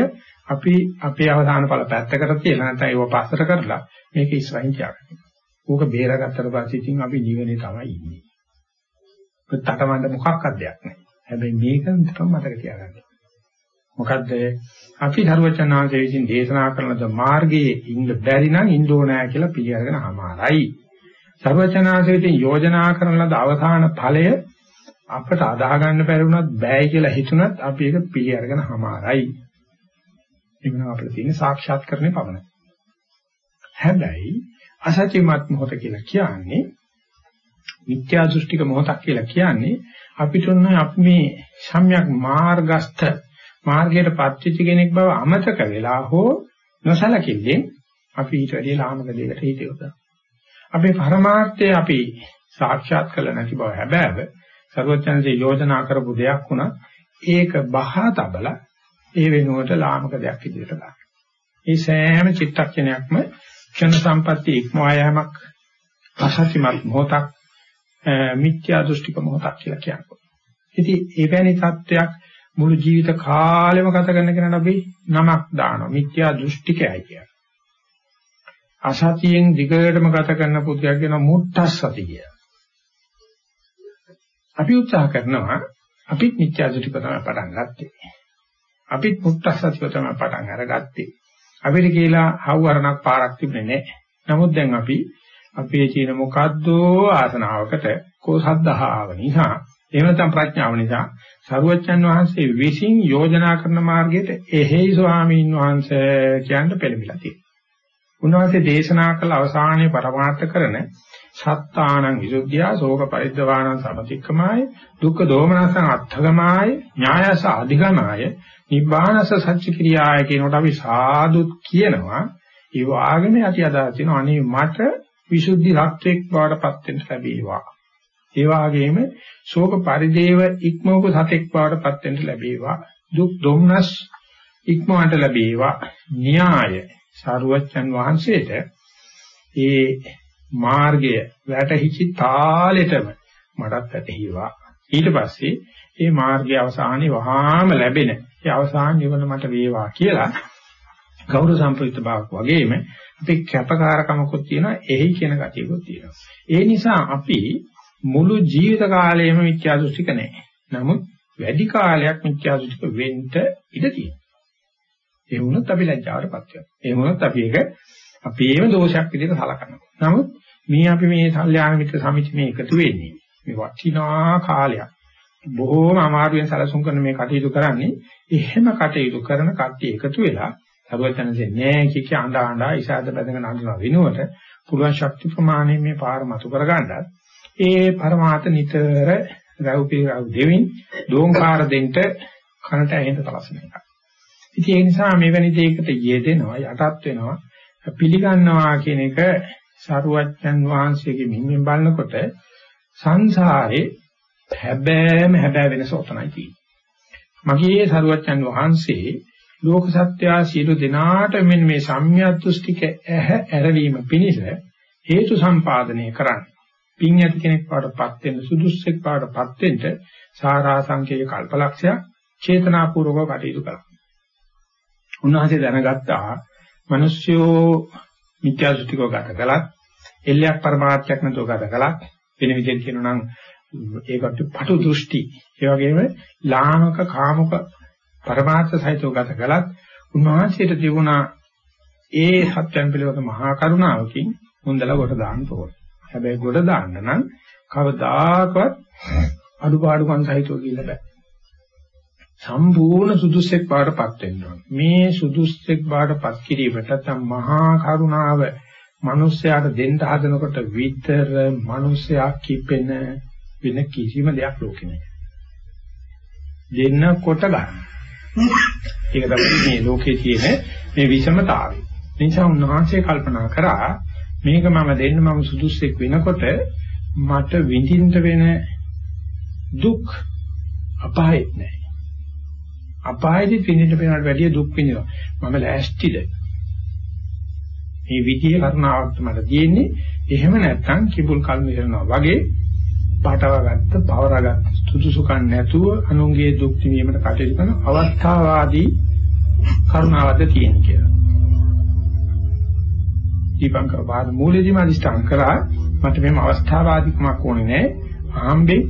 අපි අපේ අවසාන ඵල පැත්තකට තියලා නැත්නම් ඒව පස්සට කරලා මේක ඉස්සරහින් තියාගන්න. ඕක බේරගත්තට පස්සේ ඉතින් අපි නිවනේ තමයි ඉන්නේ. තටමඬ මොකක්වත් දෙයක් නැහැ. හැබැයි මේක තමයි මතක තියාගන්න. මොකද්ද අපි ධර්මචනාංශයේ විසින් දේශනා කරන ද මාර්ගයේ ඉන්න බැරි නම් ඉන්න ඕනෑ කියලා පිළිඅරගෙන අමාරයි. ධර්මචනාංශයේ විසින් යෝජනා කරන ලද අවසාන ඵලය අපට අදාහ ගන්න බැරි වුණත් බෑයි කියලා හිතුණත් අපි ඒක පිළිඅරගෙන අමාරයි. ඒක නම් අපිට තියෙන සාක්ෂාත්කරණය පමණයි. හැබැයි අසත්‍යමත් මොහොත කියලා කියන්නේ මිත්‍යා දෘෂ්ටික මොහොතක් කියලා කියන්නේ අපිට උන්න අපි මේ සම්‍යක් මාර්ගස්ත මාර්ගයට පත්‍විච්ච කෙනෙක් බව අමතක වෙලා හෝ නොසලකින්නේ අපි ඊට වැඩිය ලාමක දෙයකට හිත යොදා. අපේ පරමාර්ථය අපි සාක්ෂාත් කළ නැති බව හැබෑව සර්වඥන්සේ යෝජනා කරපු දෙයක් වුණා ඒක බහා තබලා ඒ වෙනුවට ලාමක දෙයක් ඉදිරියට ගන්න. මේ සෑම චිත්තක්ෂණයක්ම ක්ෂණ සම්පatti ඉක්මවා යෑමක් අසත්‍යමත් මොහොතක් මිත්‍යා දෘෂ්ටික මොහොතක් කියලා කියනවා. ඉතින් එවැනි තත්වයක් මුළු ජීවිත කාලෙම ගත කරන කෙනාට අපි නමක් දානවා. මිත්‍යා දෘෂ්ටිකයයි කියන්නේ. අසතියෙන් දිගටම ගත කරන පුද්ගලයා කියන මුත්තස්සති කිය. අපි උත්සාහ කරනවා අපිත් මිත්‍යා දෘෂ්ටික තමයි පටන් ගත්තේ. අපිත් මුත්තස්සතිව තමයි පටන් අරගත්තේ. අපිට කියලා හවුවරණක් පාරක් තිබුණේ නැහැ. නමුත් දැන් අපි අපේ තියෙන මොකද්ද ආසනාවකට කෝ සද්ධාව නිසා. එහෙම නැත්නම් ප්‍රඥාව නිසා. සරුවච්චන් වහන්සේ විසින් යෝජනා කරන මාර්ගයට එහෙයි ස්වාමීන් වහන්සේ කියන්න පෙළඹිලා තියෙනවා. උන්වහන්සේ දේශනා කළ අවසානයේ පරමාර්ථ කරන සත්තානං විසුද්ධිය ශෝක පරිද්දවාණං සමතික්කමාය දුක්ඛ දෝමනසං අත්ථගමාය ඥායස අධිගමාය නිබ්බානස සච්ච ක්‍රියාය කියනකොට අපි සාදුත් කියනවා. ඒ වාග්නේ ඇති අදහස් තියෙනවා. අනේ මට විසුද්ධි රත්වෙක් බවටපත් වෙන්න ලැබේවා ඒ වගේම ශෝක පරිදේව ඉක්මවපු සතෙක් බවටපත් වෙන්න ලැබේවා. දුක් දුම්නස් ඉක්මවන්ට ලැබේවා. න්‍යාය සාරුවච්චන් වහන්සේට ඒ මාර්ගය වැටහිච්ච තාලෙටම මටත් වැටහිවා. ඊට පස්සේ මේ මාර්ගය අවසානයේ වහාම ලැබෙන ඒ අවසාන නිවන මට වේවා කියලා ගෞරව සම්ප්‍රිත බවක් වගේම අපේ කැපකාරකමකුත් තියෙනවා එහි කියන ගතියකුත් තියෙනවා. ඒ නිසා අපි මුළු ජීවිත කාලයම මිත්‍යා දෘෂ්ටික නැහැ. නමුත් වැඩි කාලයක් මිත්‍යා දෘෂ්ටික වෙන්න ඉඩ තියෙනවා. ඒ වුණොත් අපි ලැජ්ජාවටපත් වෙනවා. ඒ වුණොත් අපි ඒක අපේම දෝෂයක් විදිහට සලකනවා. නමුත් මේ අපි මේ සල්යාන මිත්‍ර සමිති මේ එකතු වෙන්නේ මේ වටිනා කාලයක්. බොහෝම අමාරුවෙන් සැලසුම් කරන මේ කටයුතු කරන්නේ එහෙම කටයුතු කරන කට්ටිය එකතු වෙලා සරුවචනසේ නෑ කිය අඬ අඬ ඉසాత බැඳගෙන අඬන වෙනුවට පුළුවන් ශක්ති ප්‍රමාණය මේ පාර මතු කරගන්නත් ඒ පරමාත නිතර රවුපී රව් දෙමින් දෝංකාර දෙන්න කනට ඇහෙන්න තලසන එක. ඉතින් ඒ නිසා මෙවැනි දෙයකට යෙදෙනවා යටත් වෙනවා පිළිගන්නවා කියන එක සරුවච්චන් වහන්සේගේ මින්ෙන් බලනකොට සංසාරේ හැබෑම හැබෑ වෙනස උතනයි තියෙන්නේ. මගේ සරුවච්චන් වහන්සේ ලෝක සත්‍යා සියලු දෙනාට මෙන්න මේ සම්මියද්දෘෂ්ටික ඇහැ ඇරවීම පිණිස හේතු සම්පාදනය කරන්නේ. පින් ඇති කෙනෙක් පාටපත් වෙන්න සුදුස්සෙක් පාටපත් වෙන්න සාරා සංකේය කල්පලක්ෂයක් චේතනාපූර්වකව කටයුතු කළා. උන්වහන්සේ දැනගත්තා මිනිස්සු මිත්‍යා දෘෂ්ටිකව ගත කළත් එල්ලයක් પરමාර්ථයක් නැතුව ගත කළත් වෙන විදිහට කියනවා නම් ඒකට පටු දෘෂ්ටි ඒ වගේම ලාමක කාමක પરමාර්ථ සහිතව ගත කළත් උන්වහන්සේට තිබුණා ඒ සත්‍යයන් පිළිබඳ මහා කරුණාවකින් හොඳලා කොට දාන්න ඕනේ. හැබැයි ගොඩ දාන්න නම් කවදාකවත් අඩුපාඩුකම් සහිතව කියලා බෑ. සම්පූර්ණ සුදුස්සෙක් බාටපත් වෙන්න ඕන. මේ සුදුස්සෙක් බාටපත් කිරීමට නැත්නම් මහා කරුණාව මිනිස්යාට දෙන්න හදනකොට විතර මිනිස්යා කිපෙන වෙන කිසිම දෙයක් ලෝකේ නැහැ. දෙන්නකොට ගන්න. ඒක තමයි මේ ලෝකේ තියෙන මේ විෂමතාවය. නිසා උන්වහන්සේ කල්පනා කරා මේක මම දෙන්න මම සුදුස්සෙක් වෙනකොට මට විඳින්න වෙන දුක් අපායෙත් නැහැ. අපායෙදි විඳින්න වෙනවට වැඩිය දුක් විඳිනවා. මම ලෑස්තිද? මේ විදිහේ කරුණාවක් මට තියෙන්නේ. එහෙම නැත්නම් කිඹුල් කල් මිරනවා වගේ පාටවගත්ත, පවරගත්ත සුදුසුකම් නැතුව අනුන්ගේ දුක් විඳීමට කටයුතු කරන අවස්ථාවාදී කරුණාවක්ද තියෙන කියලා. දීපංකර වාද මූලයේදීම අදිස්ථාන කරා මට මෙහෙම අවස්ථාවාදීකමක් ඕනේ නැහැ. ආම්බේ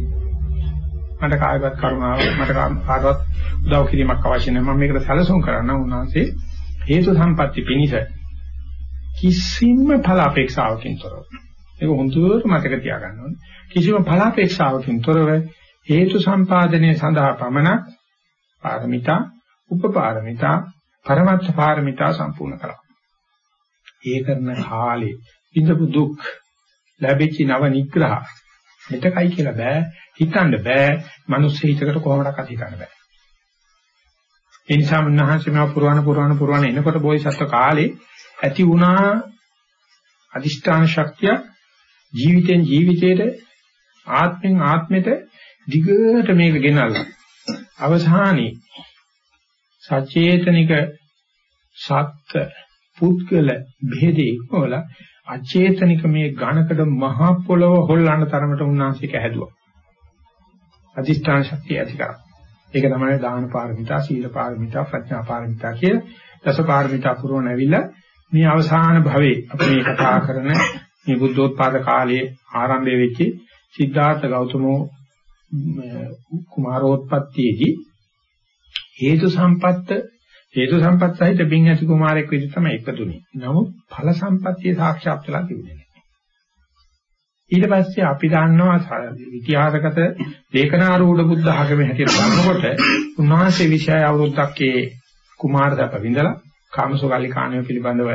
මට කායවත් කරුණාව මට කාටවත් උදව් කිරීමක් අවශ්‍ය නැහැ. මම මේකට සැලසුම් කරන්න උන්වහන්සේ හේතු සම්පatti පිනිස කිසිම ඵල අපේක්ෂාවකින් තොරව. ඒක හොඳට මතක තියාගන්න ඕනේ. කිසිම ඵල අපේක්ෂාවකින් තොරව හේතු සම්පාදනයේ සඳහා පමණක් පාරමිතා, උපපාරමිතා, පරමත්ත පාරමිතා සම්පූර්ණ කරා. ඒ කරන කාලේ ඉඳපු දුක් ලැබෙච්ච නව නිග්‍රහ මෙතකයි කියලා බෑ හිතන්න බෑ මිනිස් හිතකට කොහොමඩක්වත් හිතන්න බෑ ඒ නිසා මුන්නහන්සේ මේව පුරවන පුරවන පුරවන එනකොට බෝසත්ත්ව කාලේ ඇති වුණා අදිෂ්ඨාන ශක්තිය ජීවිතෙන් ජීවිතේට ආත්මෙන් ආත්මෙට දිගට මේක ගෙනල්ලා අවසානයේ සචේතනික සත්ත්‍ය පුද්ගල භේදේ වල අචේතනික මේ ඝනකඩ මහ පොළව හොල්ලන්න තරමට උන්වහන්සේක හැදුවා. අධිෂ්ඨාන ශක්තිය ඇති කරා. ඒක තමයි දාන පාරමිතා, සීල පාරමිතා, ප්‍රඥා පාරමිතා කියලා දස පාරමිතා පුරවන ඇවිල්ලා මේ අවසාන භවයේ අපි මේ කතා කරන මේ බුද්ධෝත්පාද කාලයේ ආරම්භය වෙච්ච සිද්ධාර්ථ ගෞතමෝ කුමාරෝත්පත්තියේදී හේතු සම්පත්ත හේතු සම්පත් සහිත බින් ඇති කුමාරයෙක් විදිහට තමයි ඉපදුනේ. නමුත් ඵල සම්පත්තිය සාක්ෂාත් වෙලා තිබුණේ නැහැ. ඊට පස්සේ අපි දන්නවා ඉතිහාසගත ලේඛනාරූඪ බුද්ධ ආගමේ හැටියට බලනකොට උන්වහන්සේ විෂය අවුරුද්දක් ඒ කුමාර දප විඳලා කාමසෝගාලි කාණය පිළිබඳව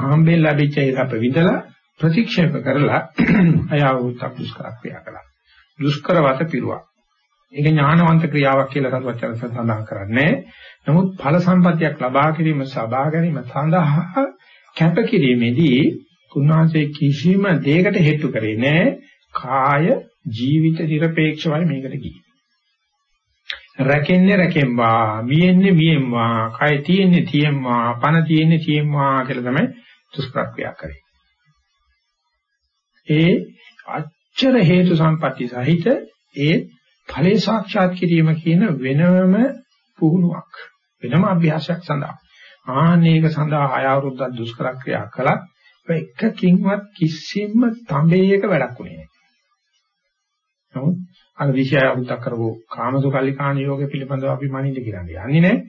ආම්බෙන් ලැබිච්ච ඒ දප විඳලා ප්‍රතික්ෂේප කරලා අයවුත් අපුස්කර ක්‍රියා කළා. දුෂ්කර වත පිරුවා. ඒක ඥානවන්ත ක්‍රියාවක් කියලා සරුවචන සඳහන් කරන්නේ. නමුත් ඵල සම්පත්තියක් ලබා ගැනීම සබා ගැනීම සඳහා කැපකිරීමේදී උන්වහන්සේ කිසිම දෙයකට හේතු කරේ නැහැ. කාය ජීවිත নিরপেক্ষවයි මේකට ගියේ. රැකෙන්නේ රැකෙම්වා, මියෙන්නේ මියෙම්වා, කය තියෙන්නේ තියෙම්වා, පණ තියෙන්නේ තියෙම්වා කියලා තමයි දුෂ්කර ක්‍රියා කරේ. ඒ අච්චර හේතු සම්පatti සහිත ඒ ඵලේ සාක්ෂාත් කිරීම කියන වෙනම පුහුණුවක්. වෙනම අභ්‍යාසයක් සඳහා. ආනේක සඳහා ආය අවුරුද්දක් දුෂ්කර ක්‍රියා කළා. එකකින්වත් කිසිම තඹේයක වැඩක් උනේ නැහැ. නමුත් අර විෂය අවුරුද්දක් කරපු කාමසුකල්ලිකාණ යෝග පිළිබඳව අපි මනින්න කියන්නේ යන්නේ නැහැ.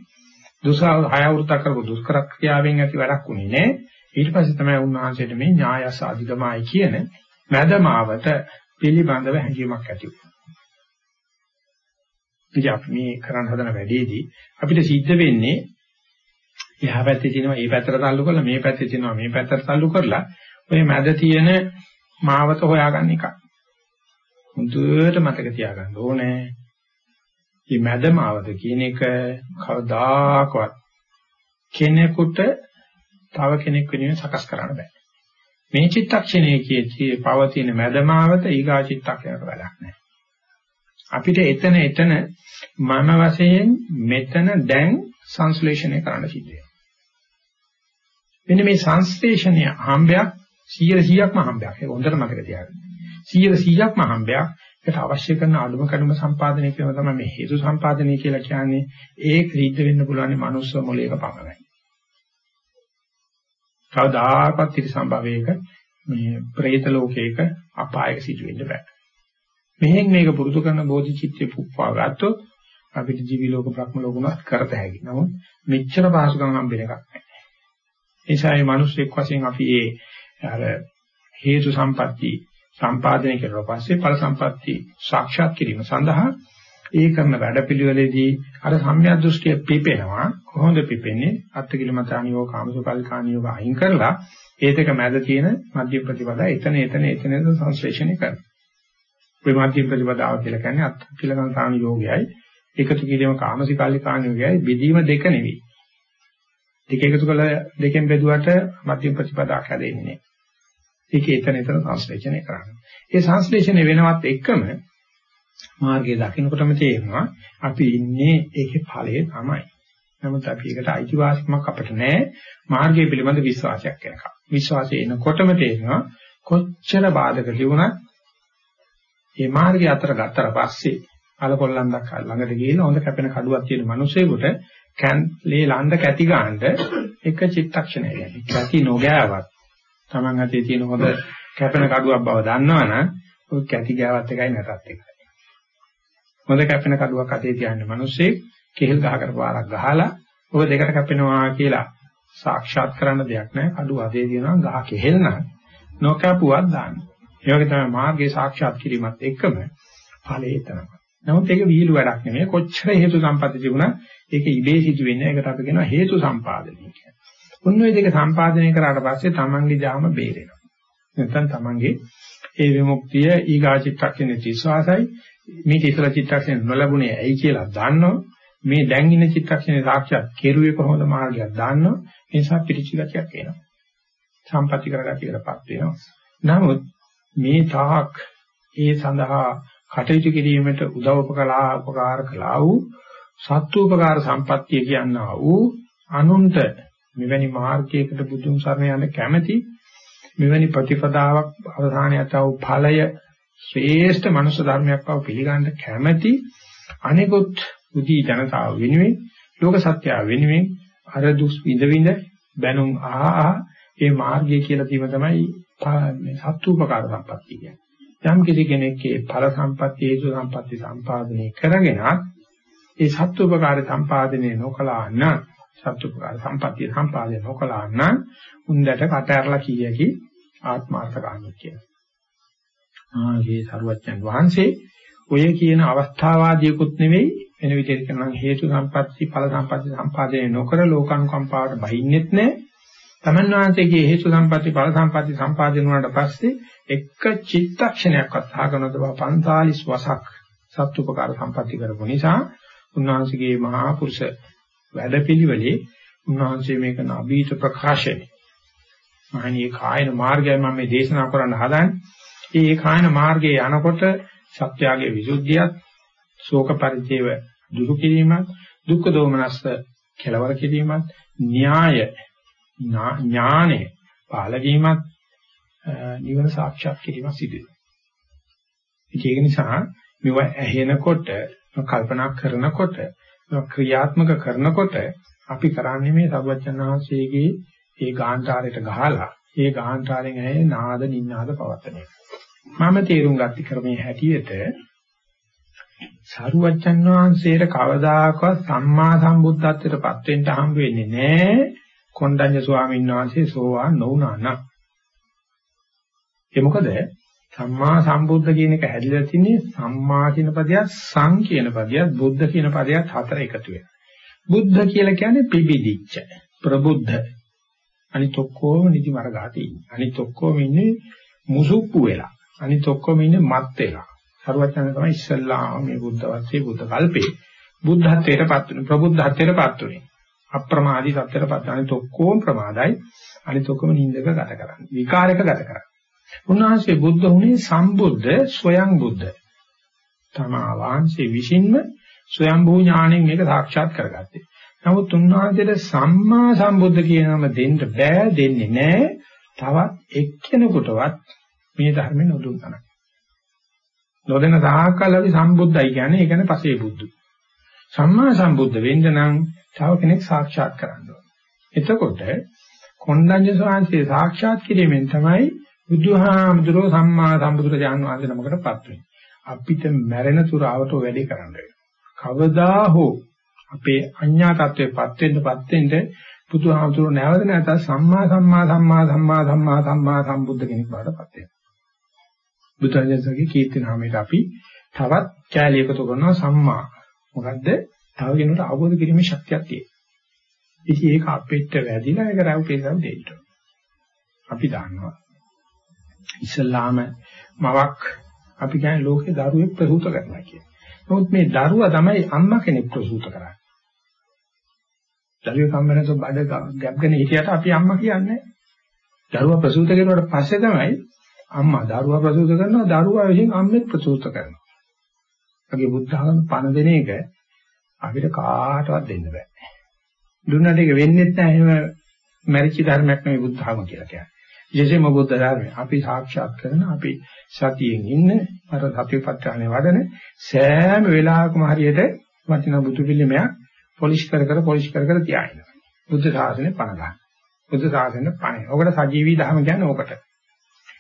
දුසාව හය අවුරුද්දක් කරපු දුෂ්කර ක්‍රියාවෙන් ඇති වැඩක් උනේ නැහැ. ඊට පස්සේ තමයි උන්වහන්සේට මේ ඥායස අධිගමයි කියන මැදමාවත පිළිබඳව හැඟීමක් ඇති වුණා. ඉතින් අපි මේ කරන්න හදන වැඩේදී අපිට සිද්ධ වෙන්නේ එහා පැත්තේ තියෙනවා මේ පැත්තට තල්ලු කරලා මේ පැත්තේ තියෙනවා මේ පැත්තට තල්ලු කරලා ඔය මැද තියෙන මාවත හොයාගන්න එක. හොඳට මතක තියාගන්න ඕනේ. මේ මැද මාවත කියන එක කවදාකවත් කෙනෙකුට තව කෙනෙක් වෙනුවෙන් සකස් කරන්න බෑ. මේ චිත්තක්ෂණයේ කියේ පවතින මැදමාවත ඊගා චිත්තක්ෂණයට වැඩක් නැහැ. අපිට එතන එතන මම වශයෙන් මෙතන දැන් සංශ්ලේෂණය කරන්න සිද්ධ වෙනවා. මෙන්න මේ සංශ්ලේෂණය හම්බයක් 100%ක්ම හම්බයක්. ඒක හොඳට මතක තියාගන්න. 100%ක්ම හම්බයක්. ඒකට අවශ්‍ය කරන අඩුම කඩුම සම්පාදනය කියන තමයි මේ හේතු සම්පාදනය කියලා කියන්නේ. ඒක සිද්ධ වෙන්න පුළුවන් මනුස්ස මොලේක පමණයි. කවදාකවත් ඉති සම්භවයක මේ പ്രേත ලෝකයක අපායක සිදු වෙන්න බෑ. මෙහෙන් මේක පුරුදු කරන බෝධිචිත්තේ පුප්පා ගත්තොත් අපිට ජීවි ලෝක බ්‍රහ්ම ලෝකුණත් කරත හැකි. නමුත් මෙච්චර පහසුකම් හම්බෙන එකක් නැහැ. ඒ නිසා මේ මිනිස්සෙක් වශයෙන් අපි ඒ අර හේතු සම්පatti සම්පාදනය කරලා පස්සේ ඵල සම්පatti සාක්ෂාත් කිරීම සඳහා ඒ කරන වැඩපිළිවෙලේදී අර සම්‍යක් දෘෂ්ටිය පිපෙනවා කොහොමද පිපෙන්නේ අත්තිකිලමතානියෝ කාමසුකල්කානියෝ අයින් කරලා ඒ දෙක මැද තියෙන මධ්‍ය ප්‍රතිපදා එතන එතන එතන සංශ්ලේෂණය කරනවා. ඔය මධ්‍ය ප්‍රතිපදාව කියලා කියන්නේ අත්පිලකන් සාන යෝගයයි එකතු කිරීම කාමසිකාලි කාණ යෝගයයි බෙදීම දෙක නෙවෙයි. දෙක එකතු කළ දෙකෙන් බෙදුවට මධ්‍ය ප්‍රතිපදාවක් හැදෙන්නේ නැහැ. ඒක එතන එතන සංශ්ලේෂණය කරනවා. ඒ සංශ්ලේෂණය වෙනවත් එක්කම මාර්ගය දකින්නකොටම තේරෙනවා අපි ඉන්නේ ඒකේ ඵලයේ තමයි. නමුත් අපි ඒකට අයිතිවාසිකමක් අපිට නැහැ. මාර්ගය පිළිබඳ විශ්වාසයක් වෙනකම්. විශ්වාසය එනකොටම තේරෙනවා කොච්චර බාධක තිබුණත් මේ මාර්ගය අතර ගත්තට පස්සේ අලකොල්ලන්දක් ළඟට ගිහින් හොඳ කැපෙන කඩුවක් තියෙන මිනිසෙකුට කැන්ලේ ලන්ද කැටි ගන්නට එක චිත්තක්ෂණයක් යන්නේ. කැටි නොගෑවත් Taman අතේ තියෙන හොඳ කැපෙන කඩුවක් බව දන්නවනම් ඔය කැටි ගෑවත් එකයි නැතත් එකයි. හොඳ කැපෙන කඩුවක් අතේ තියන්න මිනිස්සේ කෙහෙල් ගහකට පාරක් ගහලා ඔය දෙකට කැපෙනවා කියලා සාක්ෂාත් කරන්න දෙයක් නැහැ. කඩුව අතේ තියෙනවා ගහ කෙහෙල් නම් නොකැපුවක් දාන්න. ඒ වගේ තමයි මාර්ගයේ සාක්ෂාත් කිරීමත් එක්කම ඵලයේ තමයි. නමුත් ඒක විහිළු වැඩක් නෙමෙයි. කොච්චර හේතු සම්පatti තිබුණා ඒක ඉබේ සිදු වෙන්නේ. ඒකට අපි කියනවා හේතු සම්පාදනය කියලා. ඔන්න ඔය දෙක සම්පාදනය කරාට පස්සේ තමන්ගේ ජාම බේරෙනවා. නැත්නම් තමන්ගේ ඒ විමුක්තිය ඊගා චිත්තක්ෂණේ විශ්වාසයි මේ ඉතල චිත්තක්ෂණේ නොලැබුණේ ඇයි කියලා දන්නෝ මේ දැන් ඉන්න චිත්තක්ෂණේ සාක්ෂාත් කෙරුවේ කොහොමද මාර්ගයක් දන්නෝ ඒ නිසා පිටිචි ගතියක් එනවා. සම්පatti කරගතියකටපත් වෙනවා. නමුත් මේ තාක් ඒ සඳහා කටයුතු කිරීමට උදව් උපකලා උපකාර කළා වූ සත්තු උපකාර සම්පත්තිය කියනවා වූ අනුන්ට මෙවැනි මාර්ගයකට බුදුන් සරණ යන්න කැමැති මෙවැනි ප්‍රතිපදාවක් අවධානයට වූ ඵලය ශ්‍රේෂ්ඨ මනුෂ්‍ය ධර්මයක් බව පිළිගන්න කැමැති අනෙකුත් උදී ජනතාව වෙනුවෙන් ලෝක සත්‍ය වෙනුවෙන් අර දුස් විඳ විඳ බැනුම් ආහා ඒ මාර්ගය කියලා තීම තමයි මේ සත්තුපකාර සම්පත්තිය කියන්නේ. යම් කිසි කෙනෙක්ගේ ඵල සම්පත්තිය හේතු සම්පත්ති සම්පාදනය කරගෙන ඒ සත්තුපකාර සම්පාදනය නොකළා නම් සත්තුපකාර සම්පත්තිය සම්පාදනය නොකළා නම් උන්දට කට ඇරලා කීයකි ආත්මාර්ථකාමී කියන. ආගේ සරුවච්චන් වහන්සේ ඔය කියන අවස්ථාවාදීකුත් නෙවෙයි වෙන විදිහට කියනවා හේතු සම්පatti ඵල සම්පatti සම්පාදනය නොකර ලෝකානුකම්පාවට බහින්නෙත් නැහැ. තමන් වහන්සේගේ හේතු සම්පatti ඵල සම්පatti සම්පාදනය වුණාට පස්සේ එක චිත්තක්ෂණයක්වත් ආගනොත බව 45 වසක් සත්තුපකාර සම්පatti කරපු නිසා උන්වහන්සේගේ මහා පුරුෂ වැඩපිළිවෙලේ උන්වහන්සේ මේක නබීත ප්‍රකාශනයි. මහණී කායන මාර්ගය මම මේ දේශනා කරන්න හදන්නේ. ඒ කායන මාර්ගයේ යනකොට සත්‍යාගයේ විසුද්ධියත් ශෝක පරිදේව දුරු කිරීමත් දුක්ඛ දෝමනස්ස කෙලවර කිරීමත් න්‍යාය ඥානෙ පාලවීමත් නිවන සාක්ෂාත් කිරීම සිදු වෙනවා. ඒක නිසා මේව ඇහෙනකොට කල්පනා කරනකොට ක්‍රියාත්මක කරනකොට අපි කරන්නේ මේ සර්වඥාන්සේගේ ඒ ගාන්ඨාරයට ගහලා ඒ ගාන්ඨාරයෙන් ඇහි නාද නින්නාද පවත්තන එක. මම තේරුම් ගත්ත ක්‍රමයේ හැටියට සරුවච්චන් වහන්සේට කවදාකවත් සම්මා සම්බුද්ධත්වයටපත් වෙන්න හම්බ වෙන්නේ නැහැ. කොණ්ඩඤ්ඤ ස්වාමීන් වහන්සේ සෝවාන් නොවුනා නම්. ඒ මොකද සම්මා සම්බුද්ධ කියන එක හැදිලා තින්නේ සම්මා කියන පදයක් සං කියන පදයක් බුද්ධ කියන පදයක් හතර එකතු වෙනවා. බුද්ධ කියලා කියන්නේ පිබිදිච්ච ප්‍රබුද්ධ. අනිත් ඔක්කොම නිදි මරගාති. අනිත් ඔක්කොම ඉන්නේ මුසුප්පු වෙලා. අනිත් ඔක්කොම ඉන්නේ මත් වෙලා. සරුවචන තමයි ඉස්සල්ලාම මේ බුද්ධ වර්ෂයේ බුද්ධ කල්පේ බුද්ධත්වයටපත් වෙන ප්‍රබුද්ධත්වයටපත් වෙන්නේ. අප්‍රමාදී සත්‍යයටපත් අනිත් ඔක්කොම ප්‍රමාදයි. අනිත් ඔක්කොම නින්දක ගත කරන්නේ. විකාරයක ගත කරන්නේ. උන්වහන්සේ බුද්ධ වුණේ සම්බුද්ධ ස්වයං බුද්ධ. තමා වහන්සේ විසින්ම ස්වයංභූ ඥාණයෙන් මේක සාක්ෂාත් කරගත්තේ. නමුත් උන්වහන්සේට සම්මා සම්බුද්ධ කියනම දෙන්න බෑ දෙන්නේ නෑ. තවත් එක්කෙනෙකුටවත් මේ ධර්මෙ නොදුන්නා. නොදෙන සාහකල් අපි සම්බුද්ධයි කියන්නේ ඒ කියන්නේ පසේ බුද්ධ. සම්මා සම්බුද්ධ වෙන්න නම් තව කෙනෙක් සාක්ෂාත් කරන්න ඕනේ. එතකොට කොණ්ඩඤ්ඤ සාංශේ සාක්ෂාත් කිරීමෙන් තමයි බුදුහාමුදුරෝ සම්මා සම්බුදුරජාණන් වහන්සේ නමකටපත් වෙන්නේ. අපිට මැරෙන තුරාවට වැඩි කරන්න කවදා හෝ අපේ අඤ්ඤා තත්වයටපත් වෙන්නපත් වෙන්න බුදුහාමුදුරෝ නැවත නැවත සම්මා සම්මා සම්මා සම්මා සම්මා සම්මා සම්බුද්ධ කෙනෙක් බවටපත් වෙනවා. බුදුරජාණන්ගේ කීර්ති නාමයට අපි තවත් කැලිය එකතු කරනවා සම්මා. මොකද්ද? තව කෙනෙකුට අවබෝධ කිරීමේ ශක්තියක් තියෙනවා. ඉතින් ඒක අපිට වැඩිලා ඒක රැව් පේසම් දෙන්න. අපි දන්නවා. ඉස්ලාම මවක් අපි කියන්නේ ලෝකේ දරුවෙක් ප්‍රසූත කරනවා කියන්නේ. නමුත් මේ දරුවා තමයි අම්මා කෙනෙක් ප්‍රසූත කරන්නේ. දරුවෙක් හම්බෙනස බඩ ගැබ්ගෙන හිටියට අපි අම්මා කියන්නේ. දරුවා ප්‍රසූත කරුවාට පස්සේ තමයි අම්මා දරුවා ප්‍රසූත කරනවා දරුවා විසින් අම්මෙක් ප්‍රසූත කරනවා. වගේ බුද්ධ ධර්ම පණ දෙන එක අපිට කාටවත් දෙන්න බෑ. දුන්නට ඒක වෙන්නේ නැහැ එහෙම මරිචි ධර්මයක් නෙවෙයි බුද්ධ ධර්ම කියලා කියන්නේ. විශේෂයෙන්ම බුද්ධ ධර්මය අපි සාක්ෂාත් කරන අපි සතියෙන් ඉන්න අර සතිපට්ඨානේ වඩන සෑම වෙලාවකම හරියට වටිනා බුදු පිළිමයක් පොලිෂ් කර කර පොලිෂ් කර කර තියාගෙන. බුද්ධ ශාසනය පණ ගන්න. බුද්ධ ශාසනය පණ. ඔකට සජීවී ධර්ම කියන්නේ ඕකට.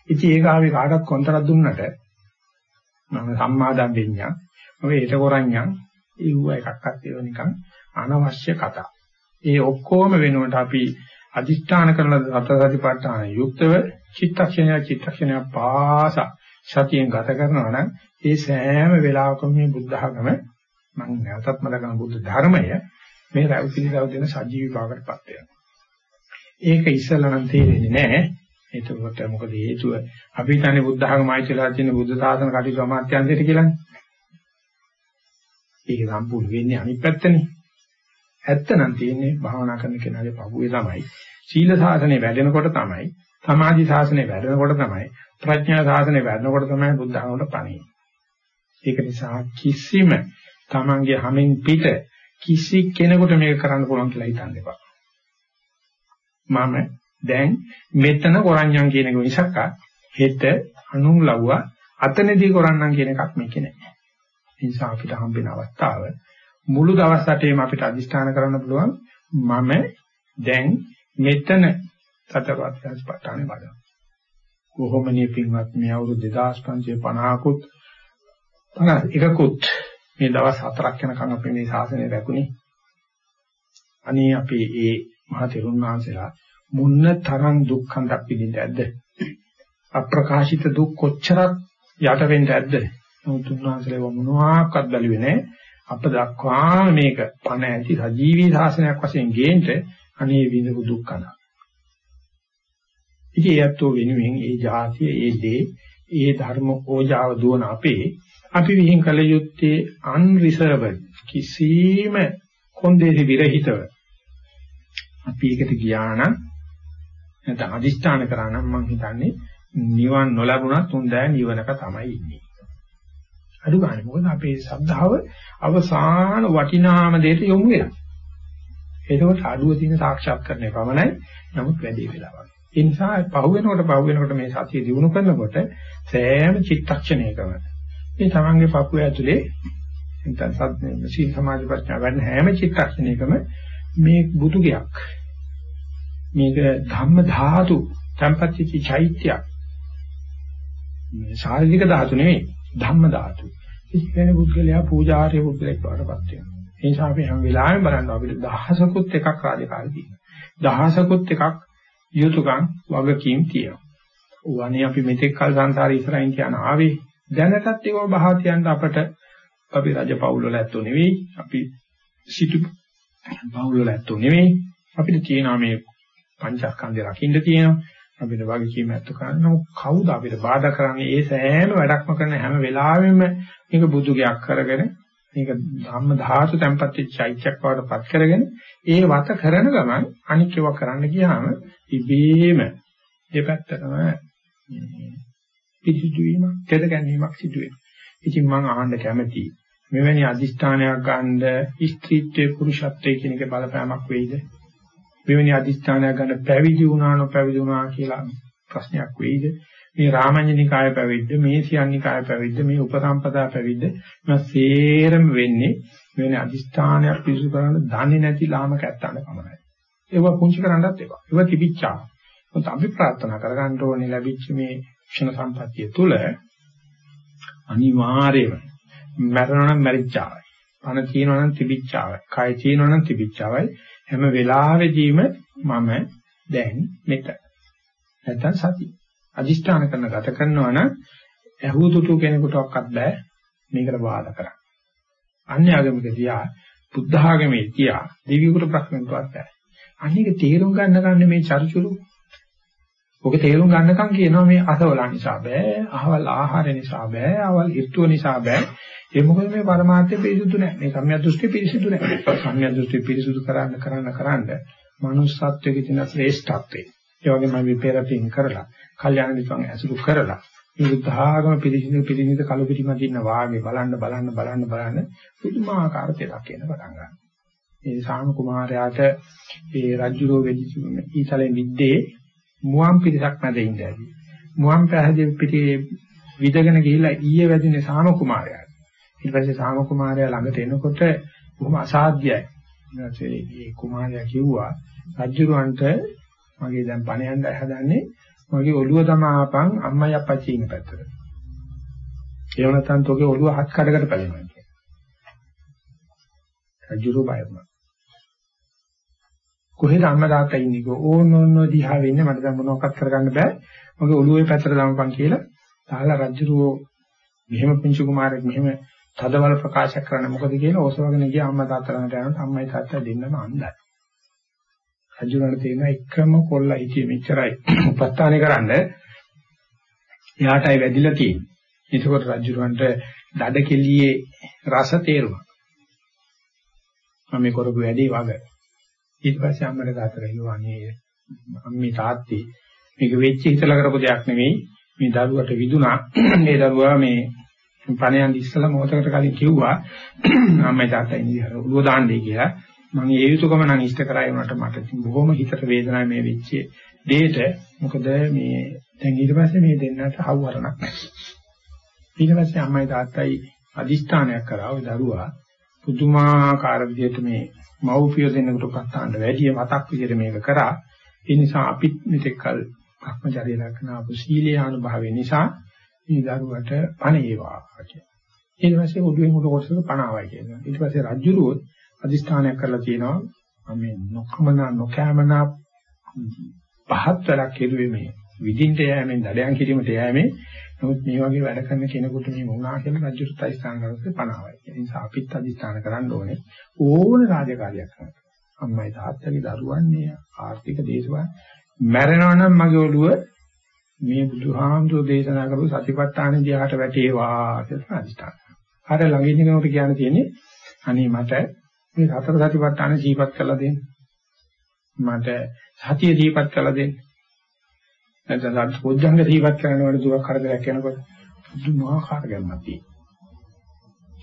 ඉතින් ඒක ආවේ කාටවත් කොන්තරක් දුන්නට මම සම්මාදම් වෙඤ්ඤා ඔය ඊට කරඤ්ඤා ඒව එකක්වත් ඒව නිකන් අනවශ්‍ය කතා. ඒ ඔක්කොම වෙනුවට අපි අදිෂ්ඨාන කරන සතරසතිපට්ඨාන යුක්තව චිත්තක්ෂණය චිත්තක්ෂණය පාස සතියෙන් ගත කරනවා නම් ඒ සෑම වෙලාවකම මේ බුද්ධ ධර්ම මම නැවතත් මතක කරන බුද්ධ ධර්මය මේ රැව් පිළිරව දෙන සජීවී භාවයටපත් වෙනවා. ඒක ඉස්සලා නම් තේරෙන්නේ නැහැ. එතකොට මොකද හේතුව අපි හිතන්නේ බුද්ධ ධර්මයි කියලා තියෙන බුද්ධ සාසන කටයුතු අමාත්‍යංශයට කියලානේ. ඒක සම්පූර්ණ වෙන්නේ අනිත් පැත්තනේ. ඇත්ත නම් තියෙන්නේ භාවනා කරන කෙනාගේ පහුවේ තමයි. සීල සාසනය වැඩෙනකොට තමයි, සමාධි සාසනය වැඩෙනකොට තමයි, ප්‍රඥා සාසනය වැඩෙනකොට තමයි බුද්ධ ධර්මයට පණින්නේ. ඒක නිසා කිසිම තමන්ගේ හැමින් පිට කිසි කෙනෙකුට මේක කරන්න පුළුවන් කියලා හිතන්න එපා. මම දැන් මෙතන කරන්නම් කියන එක මිසක් හෙට අනුන් ලව්වා අතනදී කරන්නම් කියන එකක් මේකේ නැහැ. ඒ නිසා අපිට හම්බෙන අවස්ථාව මුළු දවස් රටේම අපිට අදිස්ථාන කරන්න පුළුවන් මම දැන් මෙතන සතරවත් පටානේ වඩන. කොහොමනේ පින්වත් මේ අවුරුදු 2550කුත් 51කුත් මේ දවස් හතරක් යනකම් අපි මේ ශාසනය රැකුනේ. අනේ අපි ඒ මහ තෙරුන් වහන්සේලා මුන්න තරම් දුක්ඛන්දක් විඳින්න ඇද්ද? අප්‍රකාශිත දුක් කොච්චරක් යට වෙන්න ඇද්ද? නමුත් උන්වහන්සේලා මොනවාක්වත් බැලුවේ නැහැ. අප දක්වා මේක පණ ඇති සජීවී ශාසනයක් වශයෙන් ගේන්න අනේ විඳපු දුක්ඛන. ඉතින් ඒත්ෝ වෙනුවෙන් ඒ જાතිය ඒ දේ ඒ ධර්ම ඕජාව දුවන අපේ අපි විහිං කළ යුත්තේ අන්රිසර්වඩ් කිසිම කොන්දේසි විරහිතව අපි ඒකට ගියා නම් නැත්නම් අදිෂ්ඨාන කරා නම් මම හිතන්නේ නිවන් නොලැබුණත් හොඳයි නිවනක තමයි ඉන්නේ. අඩු ගන්න මොකද අපේ ශ්‍රද්ධාව අවසාන වටිනාම දෙයට යොමු වෙනවා. එතකොට අඩුව තියෙන සාක්ෂාත් කරන්නේ පමණයි නමුත් වැඩි වෙලාවක්. ඒ නිසා පහු වෙනකොට පහු වෙනකොට මේ සතිය දිනු කරනකොට සෑම චිත්තක්ෂණයකම මේ තමන්ගේ පපුව ඇතුලේ නැත්නම් සත් සීල සමාධි ප්‍රඥා වැඩන හැම චිත්තක්ෂණයකම මේ බුදු ගයක් මේක ධම්ම ධාතු tempatici චෛත්‍ය මේ ශාරීරික ධාතු නෙවෙයි ධම්ම ධාතු. කිසි කෙනෙක් පුද්ගලයා පූජාර්ය පුද්ගලෙක් වඩපත් වෙනවා. ඒ නිසා අපි හැම වෙලාවෙම බලන්න අපිට දහසකුත් එකක් රාජකාරී තියෙනවා. දහසකුත් එකක් යුතුයකම් වගකීම් තියෙනවා. වනේ අපි මෙතෙක් කල සංසාරේ ඉස්සරහින් කියන ආවේ දැනටත් ඒව බහා තියන්න අපට අපි රජ පවුල් වල ඇත්තෝ නෙවෙයි අපි සිටු පවුල් වල ඇත්තෝ නෙවෙයි අපිට තියෙනවා මේ පංචස්කන්ධය රකින්න තියෙනවා අපිට වගකීම් ඇත්ත කරන්න කවුද අපිට බාධා කරන්නේ ඒ සෑම වැඩක්ම කරන හැම වෙලාවෙම මේක බුදු ගයක් කරගෙන මේක ධම්ම ධාතු tempat චෛත්‍යයක් වඩපත් කරගෙන ඒ වත කරන ගමන් අනික් ඒවා කරන්න ගියාම ඉබේම දෙපැත්තටම පිසිදු වීම, තෙද ගැනීමක් සිදු වෙනවා. ඉතින් මම අහන්න කැමතියි මෙවැනි අදිස්ථානයක් ගන්න ස්ත්‍රීත්වයේ පුරුෂත්වයේ කියන එක බලපෑමක් වෙයිද? මෙවැනි අදිස්ථානයක් ගන්න පැවිදි වුණා නොපැවිදි වුණා කියලා ප්‍රශ්නයක් වෙයිද? මේ රාමඤ්ඤනිකාය පැවිද්ද, මේ සියන්නිකාය පැවිද්ද, මේ උපසම්පදා පැවිද්ද මේ සේරම වෙන්නේ මෙවැනි අදිස්ථානයක් පිසු කරන්න දන්නේ නැති ලාමක ඇත්තන පමණයි. ඒව පුංචි කරන්නත් එපා. ඒව තිබිච්චා. මොකද අපි ප්‍රාර්ථනා කරගන්න ඕනේ ලැබිච්ච මේ ක්ෂණ සම්පත්තිය තුල අනිවාර්යයෙන්ම මරණ නම් මරිච්චාවයි. පණ තියෙනවා නම් තිබිච්චාවයි. කය තියෙනවා නම් තිබිච්චාවයි. හැම වෙලාවෙදීම මම දැන් මෙතන. නැත්තම් සති. අදිෂ්ඨාන කරන ගත කරනවා නම් ඇහුතුතු කෙනෙකුටවත් බෑ මේකට බාධා කරන්න. අන්‍ය ආගමික තියා බුද්ධ ආගමේ තියා දෙවියෙකුට ප්‍රශ්නකටවත් බෑ. අනික තේරුම් ගන්න ගන්න මේ චර්චුරු ඔක තේරුම් ගන්නකම් කියනවා මේ අසවල නිසා බෑ, අහවල් ආහාර නිසා බෑ, අහවල් ඍතුව නිසා බෑ. ඒ මොකද මේ පරමාර්ථය පිරිසුදු නැහැ. මේ සම්‍යක් දෘෂ්ටි පිරිසුදු නැහැ. සම්‍යක් දෘෂ්ටි පිරිසුදු කරන්න කරන්න කරන්න මනුස්සත්වයේ තියෙන ශ්‍රේෂ්ඨත්වය. ඒ වගේම අපි පෙරපින් කරලා, කල්යාණ මිත්‍රන් ඇසුරු කරලා මේ බුද්ධාගම පිළිසිඳ පිළිසිඳ කලු පිටිමදින්න වාගේ බලන්න බලන්න බලන්න බලන්න පුදුමාකාර තේරක් එන පටන් ගන්නවා. මේ සාම කුමාරයාට ඒ රජුරෝ වෙදි ඊතලෙන් විද්දේ මුවන් පිටසක් මැද ඉඳලා. මුවන් පැහැදිලි පිටේ විදගෙන ගිහිලා ඊයේ වැදිනේ සාම කුමාරයා. ඊට පස්සේ සාම කුමාරයා ළඟට එනකොට බොහොම අසාධ්‍යයි. ඊට මේ කුමාරයා කිව්වා රජුරවන්ට මගේ දැන් පණ යන්න හදන්නේ මගේ ඔළුව තමාපන් අම්මයි අප්පච්චි ඉන්න පැත්තට. ඒව නැත්නම් තෝගේ ඔළුව හත් කඩකට පැලෙනවා කියන්නේ. රජුරෝ බය වුණා. කොහෙද අම්මා තාත්තා ඉන්නේ කෝ ඕන ඕන දිහා වෙන්නේ මට දැන් මොනවක්වත් කරගන්න බෑ. මගේ ඔළුවේ පැත්තට දාමපන් කියලා තාලා රජුරෝ මෙහෙම පිංචු කුමාරයෙක් මෙහෙම තදවල ප්‍රකාශ කරන්න මොකද කියලා ඕසවගෙන ගියා අම්මා තාත්තා ළඟට යනකොට අම්මයි තාත්තා දෙන්නම අන්දයි. රජුරණ තියෙන එකම කොල්ල හිටියේ මෙච්චරයි උපස්ථානේ කරන්න එයාටයි වැදිලා තියෙන්නේ. එතකොට රජුරවන්ට දඩ කෙලියේ රස තේරුණා. මම මේ කරපු වැඩේ වගේ ඊට පස්සේ අම්මට තාත්තට කිව්වා අනේ අම්මේ තාත්තේ මේක වෙච්ච හිතලා කරපු දෙයක් නෙවෙයි මේ දරුවට විදුනා මේ දරුවා මේ පණයන් ඉස්සලා මොහොතකට කලින් කිව්වා අම්මයි තාත්තයි ඉන්නේ ඔළුව දාන්නේ කියලා. මම ඒ යුතුයකම නම් ඉෂ්ට කරා වුණාට මට බොහොම හිතට වේදනාවක් මේ වෙච්ච දෙයට මොකද මේ දැන් ඊට පස්සේ මේ දෙන්නට හවුවරණක්. නැහැ ඊට පස්සේ අම්මයි තාත්තයි අදිස්ථානයක් කරා ওই දරුවා පුදුමාකාර විදිහට මේ මව්පිය දෙන්නෙකුට උපස්ථානට වැඩි මතක් විදිහට මේක කරා. ඒ නිසා අපිත් මෙතෙක්කල් භ්‍රමචර්ය ලක්ෂණ අපු සීලේ අනුභවය නිසා මේ දරුවට පණ ඒවා කියලා. ඊට පස්සේ උඩුවෙන් උඩ කොටසක පණ ආවයි කියනවා. ඊට පස්සේ රජුරුවොත් අදිස්ථානයක් කරලා තියෙනවා මේ නොකමන නොකෑමන පහත් වැඩක් කෙරුවේ මේ විදින්ට යෑමෙන් දඩයන් කිරීමට යෑමේ නමුත් මේ වගේ වැඩ කරන කෙනෙකුට මේ වුණා කියලා රජුත් අධිස්ථාන කරද්දී පණාවයි. ඒ නිසා අපිත් අධිස්ථාන කරන්න ඕනේ ඕන රාජකාරියක් කරන්න. අම්මයි තාත්තගේ දරුවන්නේ ආර්ථික දේශපාලන මැරෙනවා නම් මගේ ඔළුව මේ බුදුහාමුදුරෝ දේශනා කරපු සතිපට්ඨාන දිහාට වැටේවා කියලා අධිස්ථාන. අර ළඟින් ඉන්නකොට කියන්න තියෙන්නේ අනේ මට මේ හතර සතිපට්ඨාන ජීවත් කරලා දෙන්න. මට සතිය ජීවත් කරලා දෙන්න. නැත්නම් පොජ්ජංග ජීවත් කරනකොට දුක කරදරයක් යනකොට පුදුමාකාර ගැම්මක් තියෙනවා.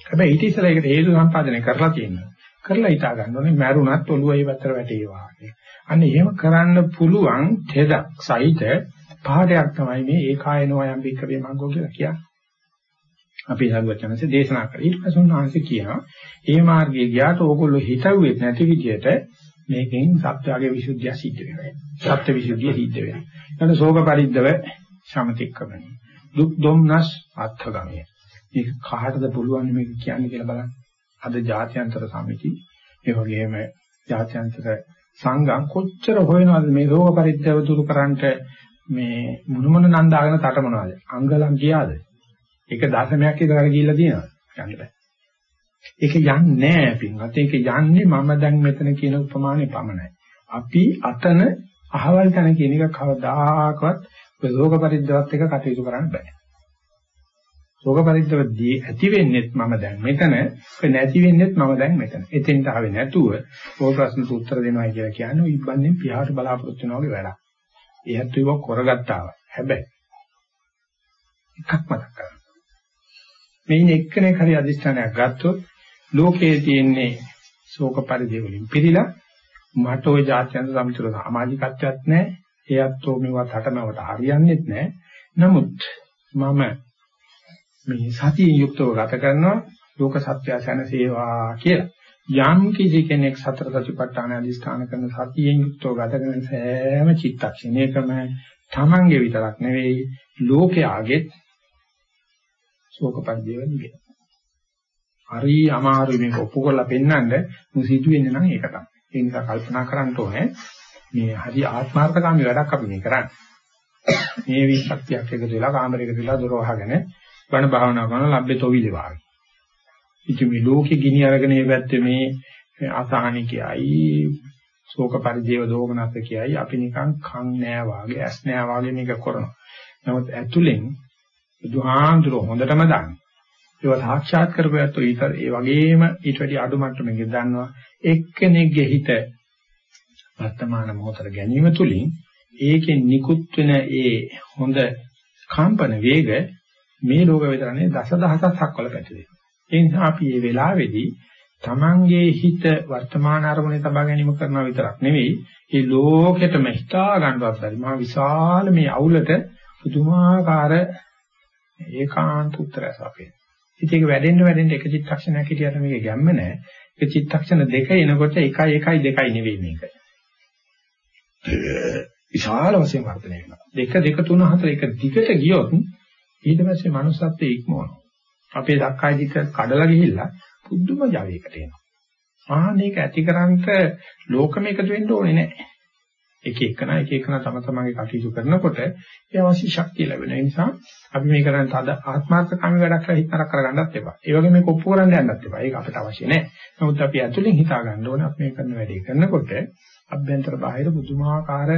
හැබැයි ඊට ඉස්සෙල්ලා ඒකට හේතු සම්පාදනය කරලා තියෙනවා. කරලා හිතා ගන්න ඕනේ මැරුණත් ඔළුවයි පැත්තට වැටේවා කියලා. අන්න එහෙම කරන්න පුළුවන් තෙදක් සහිත පාඩයක් තමයි මේ ඒකායනෝ යම් බික්කවේ මංගෝ කියලා කියන්නේ. අපි සරුවචනසේ දේශනා කරා. ඊට පස්සේ උන්වහන්සේ කියනවා මේ මාර්ගයේ ගියාට ඕගොල්ලෝ හිතුවේ නැති විදිහට මේකෙන් සත්‍යයේ විසුද්ධිය සිද්ධ වෙනවා. සත්‍ය විසුද්ධිය සිද්ධ වෙනවා. ඊට ශෝක පරිද්දව සමතික්කමයි. දුක් දුම්නස් අත්ථගමයි. මේක කාටද පුළුවන් මේක කියන්නේ කියලා බලන්න. අද ජාත්‍යන්තර සමිති ඒ වගේම ජාත්‍යන්තර සංඝම් කොච්චර හොයනවද මේ රෝග පරිද්දව දුරු කරන්නට මේ මුනුමන නන්දාගෙන තටමනවාද? අංගලම් ගියාද? ඒක දශමයක් විතර ගිහිල්ලා තියෙනවා. යන්න බෑ. ඒක යන්නේ නැහැ පින්වත්. ඒක යන්නේ මම දැන් මෙතන කියන උපමානේ පමණයි. අපි අතන අහවල් තැන කියන එක කවදාකවත් රෝග පරිද්දවත් එක කටයුතු කරන්න බෑ. රෝග පරිද්දවදී ඇති වෙන්නේත් මම දැන් මෙතන, ඒ නැති වෙන්නේත් මම දැන් මෙතන. එතෙන්ට ආවේ නැතුව ඕක ප්‍රශ්නට උත්තර දෙනවා කියලා කියන්නේ ඉබ්බන්ෙන් පියාට බලාපොරොත්තු වෙනවා වගේ වැඩක්. ඒත් ඒක කරගත්තා. හැබැයි එකක් මතක් කරගන්න. මේන එක්කෙනෙක් හරි අදිස්ථානයක් ගත්තොත් ලෝකයේ තියෙන්නේ ශෝක පරිදේ වලින් පිළිලා මට ওই ජාත්‍යන්තර සමිතිවල සමාජිකත්වයක් නැහැ. ඒත් මේවත් හටනවට හරියන්නේත් නැහැ. නමුත් මම මේ සතිය යුක්තව ගත කරනවා ලෝක සත්‍ය සැනසේවා කියලා. යම් කිසි කෙනෙක් සතර සතිපට්ඨාන අධිෂ්ඨාන කරන සතියෙන් යුක්තව ගත කරන සෑම චිත්තක්ෂණයකම තමන්ගේ විතරක් නෙවෙයි ලෝකයාගෙත් ශෝක පරිදේව නිවෙනවා. හරි අමාරුයි මේක ඔප්පු කරලා පෙන්නන්න මුසිතු වෙන්නේ නම් ඒක තමයි. ඒ නිසා කල්පනා කරන්න ඕනේ මේ හරි ආත්මార్థකාමී වැඩක් අපි මේ කරන්නේ. මේ විශ්ක්තියක් එකතු වෙලා කාමරයකට වෙලා දොර වහගෙන වණ භාවනා කරන ලබ්බේ තොවිලේ වාගේ. ඉතින් මේ ලෝකෙ ගිනි අරගෙන මේ පැත්තේ මේ අසහනිකයයි ශෝක පරිදේව දෝමනස කියයි අපි නිකන් කන් නෑ වාගේ ඇස් නෑ වාගේ මේක කරනවා. නමුත් ඇතුලෙන් බුදුහාඳුර හොඳටම දන්නේ. ඒවා සාක්ෂාත් කරපුවාත් ඊතර ඒ වගේම ඊට වැඩි අඩු මට්ටමකින් දන්නවා එක්කෙනෙක්ගේ හිත වර්තමාන මොහොතට ගැනීම තුලින් ඒකෙන් නිකුත් වෙන ඒ හොඳ කම්පන වේග මේ ලෝක විතරනේ දසදහසක් වල පැතිරෙනවා. ඒ නිසා අපි මේ වෙලාවේදී තමන්ගේ හිත වර්තමාන අරමුණේ තබා ගැනීම කරනවා විතරක් නෙවෙයි, මේ ලෝකෙටම හිතා ගන්නවත් බැරි මහා විශාල මේ අවුලට පුදුමාකාර ඒකාන්ත උත්තරයක් අපේ. ඉතින් ඒක වැඩෙන්න වැඩෙන්න එක චිත්තක්ෂණයක් හිටියට මේක ගැම්ම නැහැ. ඒ චිත්තක්ෂණ දෙක එනකොට 1 1 2 නෙවෙයි මේක. විශාල වශයෙන් වර්ධනය වෙනවා. 2 2 3 4 එක දිගට ගියොත් ඊට පස්සේ manussත්වයේ ඉක්මවනවා. අපේ දක්කාය දික කඩලා ගිහිල්ලා පුදුම ජවයකට එනවා. ආනේක ඇතිකරන්ට ලෝකම එකතු වෙන්න ඕනේ නැහැ. එක එකන එක එකන තම තමන්ගේ කටයුතු කරනකොට ඒ අවශ්‍ය ශක්තිය ලැබෙන නිසා අපි මේ කරන්නේ තද ආත්මාර්ථකාමී වැඩක් කියලා හිතනක් කරගන්නත් එපා. ඒ වගේ මේක ඔප්පු කරන්න යන්නත් එපා. ඒක අපිට අවශ්‍ය නැහැ. නමුත් අපි ඇතුලෙන් හිතා ගන්න ඕනේ අපි මේ කරන වැඩේ කරනකොට අභ්‍යන්තර බාහිර බුදුමාකාර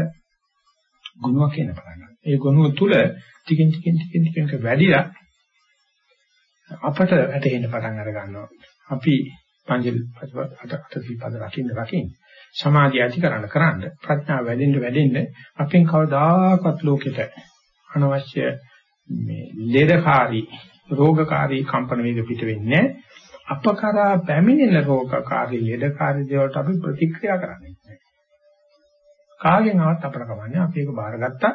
ගුණයක් එන පටන් ගන්නවා. ඒ ගුණය තුල ටිකින් ටිකින් ටිකින් ටිකින් වැඩිලා අපට වැටෙන්න පටන් අර ගන්නවා. අපි පංචිල් අට අට සිල්පද රකින්න රකින්න සමාධිය ඇති කරන්න කරන්න ප්‍රඥාව වැඩෙන්න වැඩෙන්න අපෙන් කවදාකවත් ලෝකෙට අනවශ්‍ය මේ ලෙඩකාරී රෝගකාරී කම්පන වේග පිට වෙන්නේ අපකරා පැමිණෙන රෝගකාරී ලෙඩකාරී දේවල්ට අපි ප්‍රතික්‍රියා කරන්නේ නැහැ. කාගෙන් ආවත් අපර කවන්නේ අපි ඒක බාරගත්තා.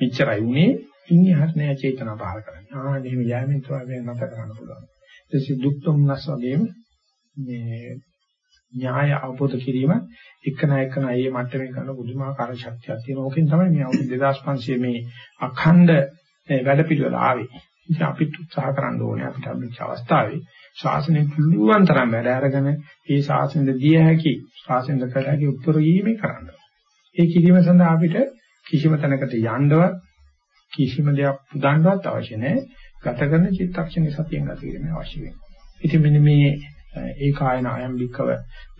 මෙච්චරයි උනේ ඉන්නේ හරි නෑ චේතනා පහල කරන්නේ. ආ එහෙම යෑමෙන් තමයි නැත කරන්න පුළුවන්. ඊටසේ දුක් දුම්නස් වගේම මේ න්‍යාය අවබෝධ කිරීම එකන එකන අයියේ මට්ටමේ කරන බුදුමාකාර ශක්තියක් තියෙන ඕකෙන් තමයි මේ අවුරුදු 2500 මේ අඛණ්ඩ වැඩ පිළිවෙල ආවේ. ඉතින් අපිත් උත්සාහ කරන්න ඕනේ අපිට මේ අවස්ථාවේ ශාසනය පුළුවන් තරම් වැඩ අරගෙන මේ ශාසනය දිය හැකි ශාසනය කළ හැකි උත්තරීමේ කරන්න. ඒ කිරීම සඳහා අපිට කිසිම තැනකට යන්නවත් කිසිම දෙයක් පුදන්නවත් අවශ්‍ය නැහැ. ගත කරන චිත්තක්ෂණේ සතියෙන් ගත කිරීම අවශ්‍ය වෙනවා. ඉතින් මෙන්න මේ ඒකායන අයම් වික්කව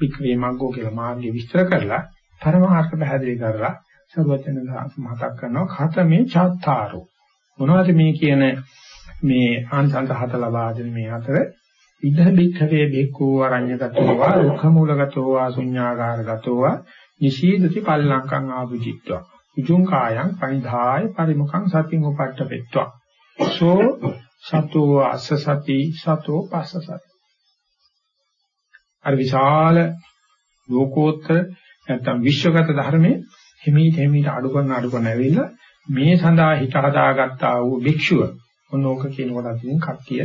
වික්‍රේ මග්ගෝ කියලා මාර්ගය විස්තර කරලා පරමාර්ථ පැහැදිලි කරලා සර්වචන මතක් කරනවා ඛතමේ චත්තාරෝ මොනවද මේ කියන මේ ආංශන්ත හත ලබා දෙන මේ අතර ඉද බික්ඛවේ බික්ඛු අරඤ්‍යගතෝ වා දුක්ඛ මූලගතෝ වා ශුඤ්ඤාගාරගතෝ වා නිශීදති පල්ලංකං ආභුජිත්වා උජුං කායං පනිධාය පරිමුඛං සතින් උපට්ඨපෙත්වා. සෝ සතෝ අස්ස සති සතෝ පස්ස සති. අර විශාල ලෝකෝත්තර නැත්නම් විශ්වගත ධර්මයේ හිමීට හිමීට අඩු කරන අඩු කරන ඇවිල්ලා මේ සඳහා හිත හදාගත්තා වූ භික්ෂුව මොනෝක කියන කොට අතින් කට්ටිය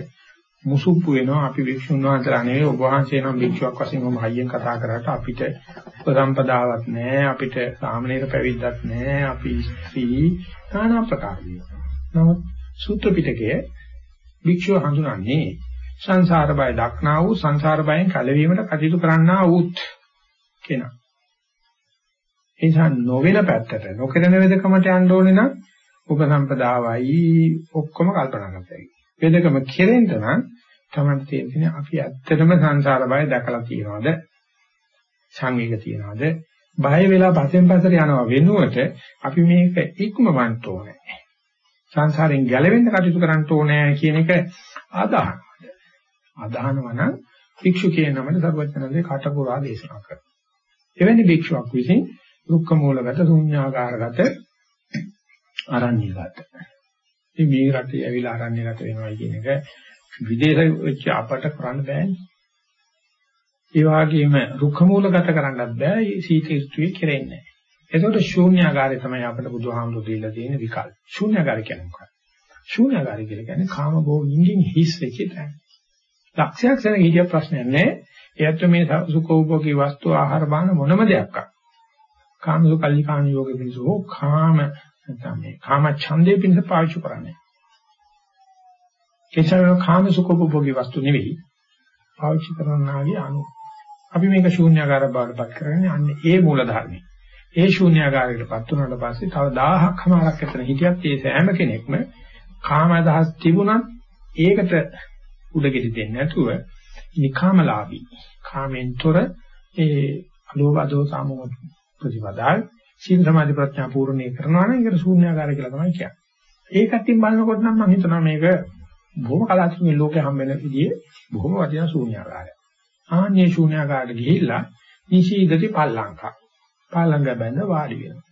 මුසුප්පු වෙනවා. අපි භික්ෂුන් වහන්සේලා නෙවෙයි ඔබ වහන්සේ නම් භික්ෂුවක් වශයෙන් ඔබ හයියෙන් කතා කරාට අපිට උපසම්පදාවක් නැහැ අපිට සාමනීර පැවිද්දක් නැහැ අපි ස්ත්‍රී নানা ප්‍රකාර නමුත් සූත්‍ර පිටකයේ භික්ෂුව හඳුනන්නේ සංසාර බය දක්නා වූ සංසාර බයෙන් කලවීමට කටයුතු කරන්නා වූත් කෙනා. ඒ නිසා නොවන පැත්තට නොකරන වෙදකමට යන්න ඕනේ නම් උපසම්පදාවයි ඔක්කොම කල්පනා කරතයි. වෙදකම කෙරෙන්න නම් තමයි තේරෙන්නේ අපි ඇත්තටම සංසාර බය දැකලා තියනවාද? සංවේග තියනවාද? බය වෙලා පස්සෙන් පස්සට යනවා වෙනුවට අපි මේක ඉක්මවන්න ඕනේ. සංසාරයෙන් ගැලවෙන්න කටයුතු කරන්න ඕනේ කියන එක ආදාහන. අදහනවා නම් භික්ෂු කියන නමට සර්වඥාන්සේ කටපුරා දේශනා කරනවා. එවැනි භික්ෂුවක් විසින් දුක්ඛ මූලගත ශුන්‍යාකාරගත අරණ්‍යගත. ඉතින් මේ රටේ ඇවිල්ලා අරණ්‍යගත වෙනවා කියන එක විදේශ වෙච්ච අපට කරන්න බෑනේ. ඒ වගේම දුක්ඛ මූලගත කරන්නත් බෑ සීත ඍතුවේ කෙරෙන්නේ. එතකොට ශූන්‍යාකාරය තමයි අපිට බුදුහාමුදුරු දීලා තියෙන විකල්ප. ශූන්‍යාකාරය කියන්නේ මොකක්ද? ශූන්‍යාකාරය කියන්නේ කාම භෝගින්ගෙන් හිස් වෙච්ච තැන. ලක්ෂයක් සෙන හිතිය ප්‍රශ්නයක් නැහැ. එයත් මේ සුඛෝපභෝගී වස්තු ආහාර බාන මොනම දෙයක්වත්. කාමසු කල්ලි කාණ යෝග පිණිසෝ කාම නැත්නම් මේ කාම ඡන්දේ පිණිස පාවිච්චි කරන්නේ. ඒචර කාම සුඛෝපභෝගී වස්තු නෙවෙයි. පාවිච්චි කරන්නාගේ අනු. අපි මේක ශූන්‍යagara බවටපත් කරන්නේ අන්න ඒ මූල ධර්මයි. ඒ ශූන්‍යagaraයටපත් වුණාට පස්සේ තව 1000ක් හමාරක් ඇතන හිටියත් ඒ සෑම කෙනෙක්ම කාම අදහස් තිබුණත් ඒකට උඩගෙඩි දෙන්නේ නැතුව නිකාමලාභී කාමෙන්තර ඒ අලෝභ දෝස සමෝ ප්‍රතිපදාය සීල සමාධි ප්‍රඥා පූර්ණේ කරනවා නම් ඒකට ශූන්‍යාකාරය කියලා තමයි කියන්නේ. ඒකටින් බලනකොට නම් මම හිතනවා මේක බොහොම කලාතුරකින් ලෝකේ හම්බ වෙන විදිහේ බොහොම වටිනා ශූන්‍යාකාරයක්. ආන්නේ ශූන්‍යාකාරයට ගිහිල්ලා නිශීදති පල්ලංකා. පල්ලංග බැඳ වාඩි වෙනවා.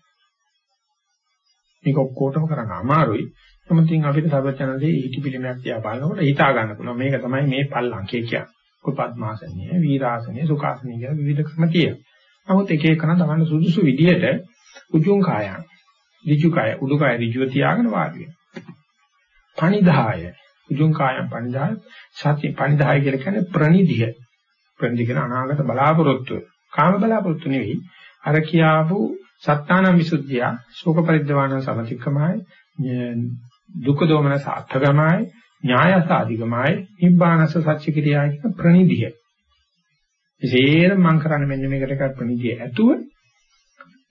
මේක ඔක්කොටම කරන්න අමාරුයි. නමුත් අපිට සර්වඥාන්සේ ඊටි පිළිමයක් තියා බලනකොට හිතා ගන්න පුළුවන් මේක තමයි මේ පල්ලංකේ කියන්නේ. කුපද්මාසනිය, වීරාසනිය, සුඛාසනිය කියලා විවිධ ක්‍රම තියෙනවා. නමුත් එක එකන තමයි සුදුසු විදියට උජුං කායං, ඍජු කාය, උඩු කාය ඍජුව තියාගෙන වාඩි වෙනවා. පණිදාය, උජුං කායං පණිදාය, සති පණිදාය කියලා කියන්නේ ප්‍රනිධිය. ප්‍රනිධිය කියන අනාගත බලාපොරොත්තු. කාම බලාපොරොත්තු නෙවෙයි. අර කියාපු සත්තාන විසුද්ධිය, ශෝක පරිද්දවාන සමතික්කමයි, දුක්ඛ දෝමන සාර්ථකමයි, ඥායස අධිකමයි, නිබ්බානස සත්‍ය කිරියායි කියන ප්‍රනිධිය. විශේෂයෙන් මම කරන්නේ මෙන්න මේකට එකක් ප්‍රනිධිය ඇතුව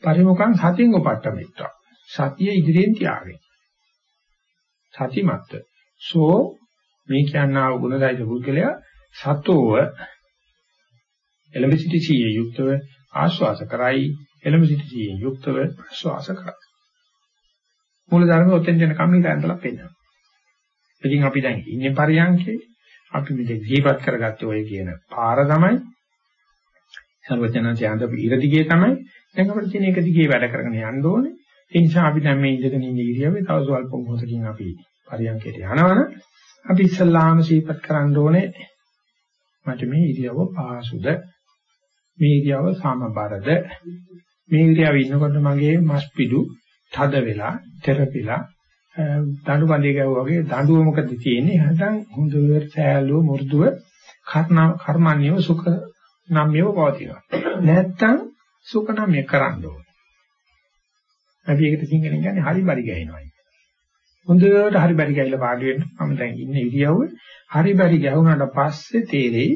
පරිමුඛං සතියෙන් උපට්ඨමිත්වා. සතිය ඉදිරියෙන් තියාගෙන. සතිමත්ත. සෝ මේ කියනා වූ ගුණදායක පුද්ගලයා සතෝව එළඹ සිටි සීයේ යුක්තව ආශ්වාස කරයි එළඹ සිටි සීයේ යුක්තව ප්‍රශ්වාස කරයි. මූල ධර්ම ඔතෙන් දෙන කම්මිත ඇඳලා පෙන්නනවා. ඉතින් අපි දැන් ඉන්නේ පරියන්කේ අපි මේ ජීවත් කරගත්තේ ඔය කියන පාර තමයි සර්වඥාන්සේ අඳ ඉරදිගේ තමයි දැන් අපිට තියෙන එක දිගේ වැඩ කරගෙන යන්න ඕනේ. ඒ නිසා අපි දැන් මේ ඉඳගෙන ඉන්න ඉරියව්වේ තව සල්ප මොහොතකින් අපි පරියන්කයට යනවනේ. අපි ඉස්සල්ලාම සීපත් කරන්න ඕනේ මට මේ ඉරියව්ව පාසුද මේ ඉරියව්ව සමබරද? මේ ඉරියව්වේ ඉන්නකොට මගේ මස් පිඩු තද වෙලා තෙරපිලා දඬු බඳේ ගැවුවා වගේ දඬුව මොකද තියෙන්නේ? නැත්නම් හොඳට සෑලුව මු르දුව කර්මණියව සුඛ නම්යව පවතිනවා. නැත්නම් සුඛ නම්ය කරන්න ඕනේ. අපි ඒකට සිංහලෙන් කියන්නේ හරි බරි ගහිනවා හොඳට හරි බරි ගහිලා පාඩු වෙන්න මම දැන් ඉන්නේ ඉරියව්ව. හරි බරි ගැහුණාට පස්සේ තේරෙයි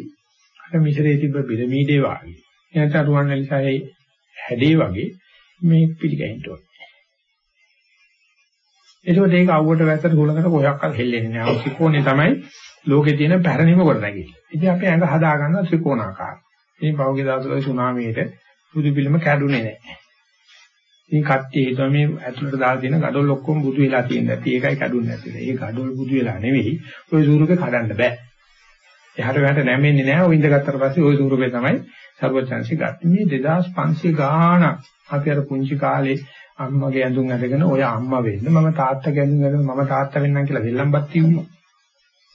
අර මිශ්‍රයේ තිබ්බ පිරමීඩේ වාගේ. එනත රුවන්වැලිසෑයේ හැඩේ වගේ මේ පිළිගහින්න ඕනේ එතකොට ඒක අවුවට වැස්සට ගොලකට කොහොක්වත් හෙල්ලෙන්නේ නැහැ. අර ත්‍රිකෝණේ තමයි ලෝකේ තියෙන පැරණිම කොට නැගිලි. ඉතින් අපි ඇඟ හදා ගන්න ත්‍රිකෝණාකාර. ඉතින් පෞගේ දාසවල සුනාමියේට බුදු පිළිම කැඩුනේ නැහැ. ඉතින් කට්ටිය හිතුවා මේ ඇතුළට දාලා තියෙන gadol ඔක්කොම බුදු වෙලා තියෙනවා. ඒකයි කැඩුන්නේ නැත්තේ. ඒ gadol බුදු වෙලා නෙවෙයි. ওই සූරුකේ කඩන්න බෑ. එහාට මෙහාට නැමෙන්නේ නැහැ. ඔය ඉඳගත්තට පස්සේ ওই සූරුකේ තමයි සර්වචන්සි ගත්තේ. මේ 2500 ගාණක් අපි අර පුංචි කාලේ අම්මගේ ඇඳුම් ඇඳගෙන ඔය අම්මා වෙන්න මම තාත්තගේ ඇඳුම් ඇඳගෙන මම තාත්තා වෙන්නම් කියලා දෙල්ලම්පත් තියුණා.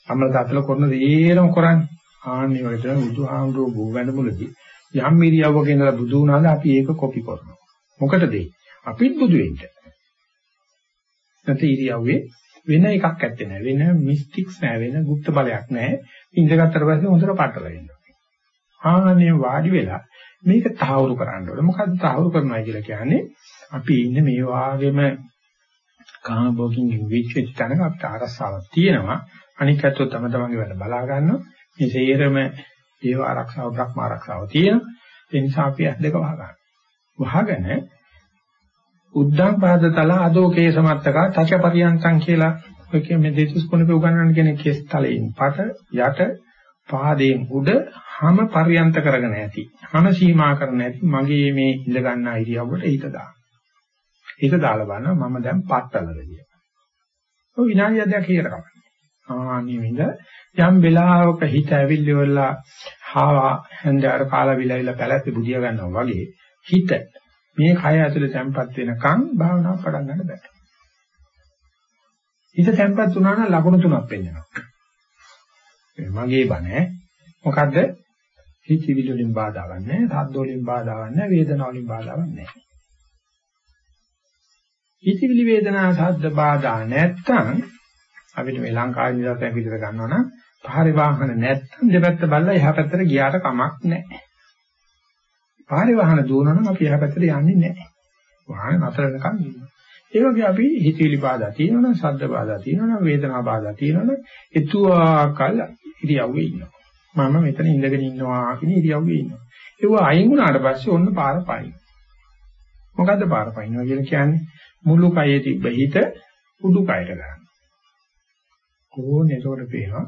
අම්මලා තාත්තලා කරන දේරම කරන්නේ. ආන්නේ වගේ තමයි බුදුහාමුදුරුවෝ බෝ වැඩමුලදී යම් මිරියවක ඉඳලා බුදු වුණාද අපි ඒක කොපි කරනවා. මොකටද අපිත් බුදු වෙන්න. නැත්නම් ඉරියව්වේ වෙන එකක් ඇත්තේ නැහැ. වෙන මිස්ටික්ස් නැහැ. වෙන গুপ্ত බලයක් නැහැ. ඉඳගත්තට පස්සේ හොඳට පටල වෙනවා. ආන්නේ වාඩි වෙලා මේක තහවුරු කරන්න ඕනේ. මොකද්ද තහවුරු කරනවා කියලා කියන්නේ? අපි ඉන්නේ මේ වාගේම කාම භෝගින් විචිත තැනක අපිට ආරස්සාවක් තියෙනවා. අනික අතෝ තම තමන්ගේ වැඩ බලා ගන්නවා. මේ සේරම දේව ආරක්ෂාව බ්‍රහ්ම ආරක්ෂාව තියෙනවා. ඒ නිසා අපි ඇස් දෙක වහගන්න. වහගෙන උද්දම් පාදතල ආදෝකේ සමත්තක තච පරියන්තං කියලා ඔය කියන්නේ දෙතුස් කොනපේ උගන්වන්න කියන කෙස් තලයෙන් පට යට පාදයෙන් උඩ හැම පරියන්ත කරගෙන ඇති. හැම සීමා කරන ඇති මගේ මේ ඉඳ ගන්න ඉරියව්වට හිත දාන්න. හිත දාලා බලනවා මම දැන් පත්තලද කියලා. ඔය විනාඩියක් දෙකක් හිතර කමන්නේ. ආන්නේ විඳ යම් වෙලාවක හිත ඇවිල්ලිවලා හාවා හන්දාර කාලා විලවිලා පැලැත්තේ බුදියා ගන්නවා වගේ හිත මේ කය ඇතුලේ තැම්පත් වෙනකන් භාවනාව පටන් ගන්න බෑ. හිත තැම්පත් වුණා නම් ලකුණු තුනක් පෙන්වනවා. මගේ බණ මොකද්ද? හිතවිලි වලින් බාධාවක් නැහැ, සද්ද වලින් බාධාවක් නැහැ, වේදනාව වලින් බාධාවක් නැහැ. හිතවිලි වේදනා සද්ද බාධා නැත්තම් අපිට මේ ලංකාවේ ඉඳලා දැන් විතර ගන්නවා නම් පාරේ වාහන නැත්තම් දෙපැත්ත බලලා එහා පැත්තට ගියාට කමක් නැහැ. පාරේ වාහන දුවනවා අපි එහා පැත්තට යන්නේ නැහැ. වාහන නතර වෙනකන් ඉන්නවා. ඒ වගේ අපි හිතවිලි බාධා තියෙනවනම් සද්ද බාධා තියෙනවනම් වේදනා බාධා තියෙනවනම් එතුආකල් ඉරියව්වේ ඉන්නවා. මම මෙතන ඉඳගෙන ඉන්නවා කියන ඉරියව්වේ ඉන්නවා. ඒව අයින් වුණාට පස්සේ ඔන්න පාර පයින්. මොකද්ද පාර පයින්නවා කියලා කියන්නේ? මුළු කයේ තිබ්බ හිත උඩු කයට ගන්න. ඕනේ ඒකට පේනවා.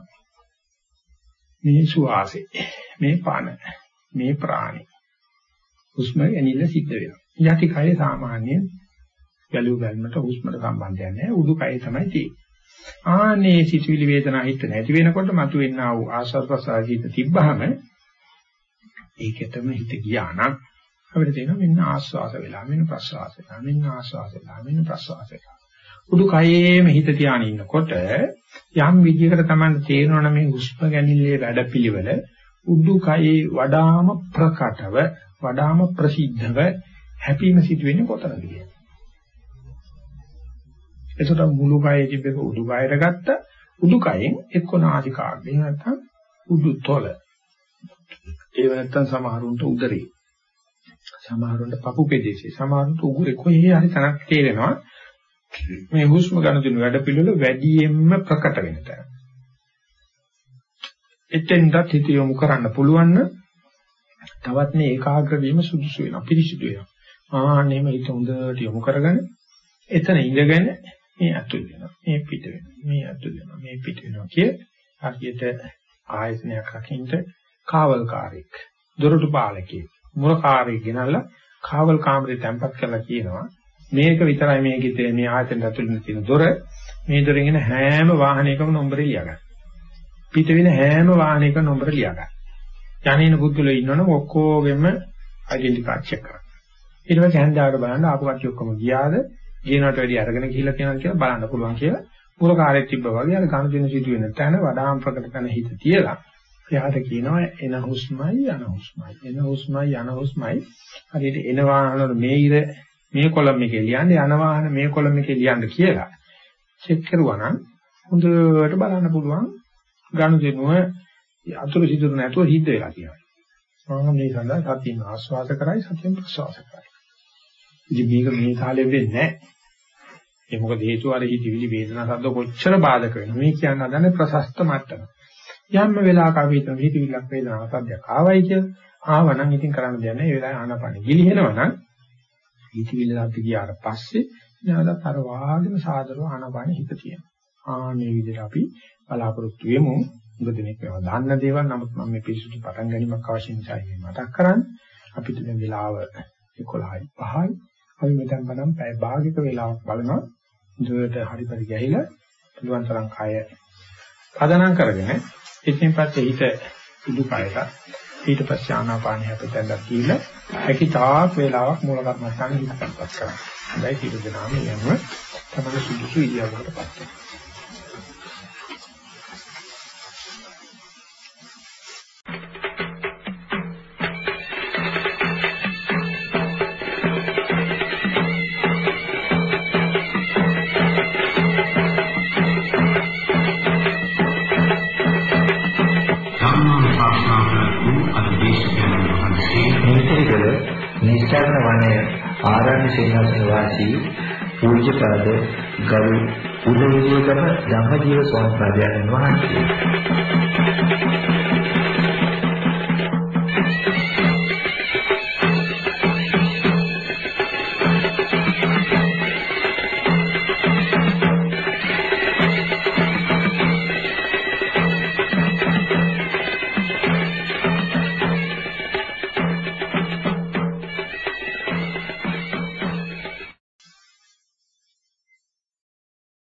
මේ සුවාසේ, මේ පන, මේ ප්‍රාණි. හුස්ම ගැනීම සිද්ධ වෙනවා. යටි කය සාමාන්‍ය ගැලු බැලමට හුස්මට සම්බන්ධයක් නැහැ. උඩුකය තමයි තියෙන්නේ. ආනේ සිතුවිලි වේදනා හිත නැති වෙනකොට මතුවෙනා වූ ආස්වාද ප්‍රසආජීත තිබ්බහම ඒකෙතම හිත ගියා නම් අපිට තේරෙනවා මෙන්න ආස්වාස වෙලා මෙන්න ප්‍රසආස වෙලා මෙන්න ආස්වාස වෙලා මෙන්න ප්‍රසආස වෙලා. උඩුකයේම හිත තියාගෙන ඉන්නකොට යම් විදියකට තමයි තේරෙනවා මේ හුස්ම ගැනීමේ වැඩපිළිවෙල උඩුකයේ වඩාම ප්‍රකටව වඩාම ප්‍රසිද්ධව හැපීම සිදු වෙන්නේ කොතනද කියලා. එතකොට මුළු කයේ තිබෙක උඩුකයර ගත්ත උඩුකයෙන් එක්ක නාසිකාග්‍රේ නැත්නම් උඩුතොල. ඒ නැත්නම් සමහරුන්ට උදරේ. සමහරුන්ට පපු පෙදෙසේ සමහරුන්ට උගුරේ කොහේ හරි තනක් තේරෙනවා. මේ හුස්ම ගන්න දින වැඩ පිළිවෙල වැඩියෙන්ම ප්‍රකට වෙන තැන. එතෙන්ට හිත යොමු කරන්න පුළුවන් නම් තවත් මේ ඒකාග්‍ර වීම සුදුසු වෙනවා පිරිසිදු වෙනවා ආන්නේම හිත හොඳට යොමු කරගෙන එතන ඉඳගෙන මේ අතුල් වෙනවා මේ පිට වෙනවා මේ අතුල් වෙනවා මේ පිට වෙනවා කිය හරියට ආයතනයක් රකින්න කාවල්කාරයෙක් දොරටු පාලකයෙක් මුරකාරයෙක් ගෙනල්ලා කාවල් කාමරේ තැම්පත් කරලා කියනවා මේක විතරයි මේකේ මේ ආයතන ඇතුළේ තියෙන දොර මේ දොරෙන් එන හැම වාහනයකම නම්බරේ ලියගන්න පිට වෙන හැම වාහනයකම නම්බර ලියගන්න යන්නේන පුද්ගලයෝ ඉන්නවනම් ඔක්කොගෙම ඩෙන්ටි කාඩ් චෙක් කරන්න. ඊට පස්සේ හැන්දාවට බලන්න ආපු කට්ටිය ඔක්කොම ගියාද? ගියනට වැඩි අරගෙන ගිහිල්ලා තියෙනවද කියලා බලන්න පුළුවන් කියලා පුරකාරයෙක් තිබ්බා වගේ අර ගණ දෙන සිදු වෙන තැන වඩාම් ප්‍රකට කරන හිත තියලා එයාට කියනවා එන හුස්මයි යන හුස්මයි එන හුස්මයි යන හුස්මයි හරියට එන වාහන මේ ඉර මේ කොලම් එකේ ලියන්නේ යන වාහන මේ කොලම් එකේ ලියන්න කියලා චෙක් කරුවා නම් හොඳට බලන්න පුළුවන් ගනුදෙනුව අතුරු සිදුරු නැතුව හිත වෙලා කියනවා. මම මේ සඳහා සතියෙන් ආස්වාද කරයි සතියෙන් ප්‍රසවාස කරයි. ඉතින් මේක මේ කාලෙ වෙන්නේ නැහැ. ඒ මොකද හේතුව අර හිතවිලි වේදනා සද්ද කොච්චර බාධක වෙනවද මේ කියන්න හදන්නේ ප්‍රසස්ත මට්ටම. යම්ම වෙලාවක අපි හිතන හිතවිල්ලක් වේදනාවක් සද්දයක් ආවයි කියලා ආවනම් ඉතින් කරන්න දෙයක් නැහැ. ඒ වෙලාවේ ආනපන ගිලිහෙනවනම් හිතවිල්ල සද්ද ගියාට පස්සේ නැවතත් අර වාගෙම සාදරව ආනපන හිත තියෙනවා. ආ මේ විදිහට අපි බලාපොරොත්තු වෙමු. උඹ දෙනෙක් මේවා දන්න දේවල් නමුත් මම මේ පිරිසුදු පටන් ගැනීමක් අවශ්‍ය නිසා මේ මතක් කරන්නේ අපිට දැන් වෙලාව 11යි 5යි අපි මෙතන බලන් පැය භාගික වෙලාවක් බලනවා දුරට හරි පරි ගිහිලා පුළුවන් තරම් කය පදනම් කරගෙන ඉතින් පස්සේ හිත ඉදු කයට ඊට පස්සේ ආනාපානය අපිටලා කියලා හැකි තාක් වේලාවක් මූල කර්මස්ථානෙ හිත කරපත් කරනවා. හොඳයි කීප දෙනාම යනවා තමයි සුදුසු ඉරියව්වකටපත් වෙනවා. පූජ්‍යපද ගරු උදේවිදේකම ධම්මජීව ස්වාමීන් වහන්සේ.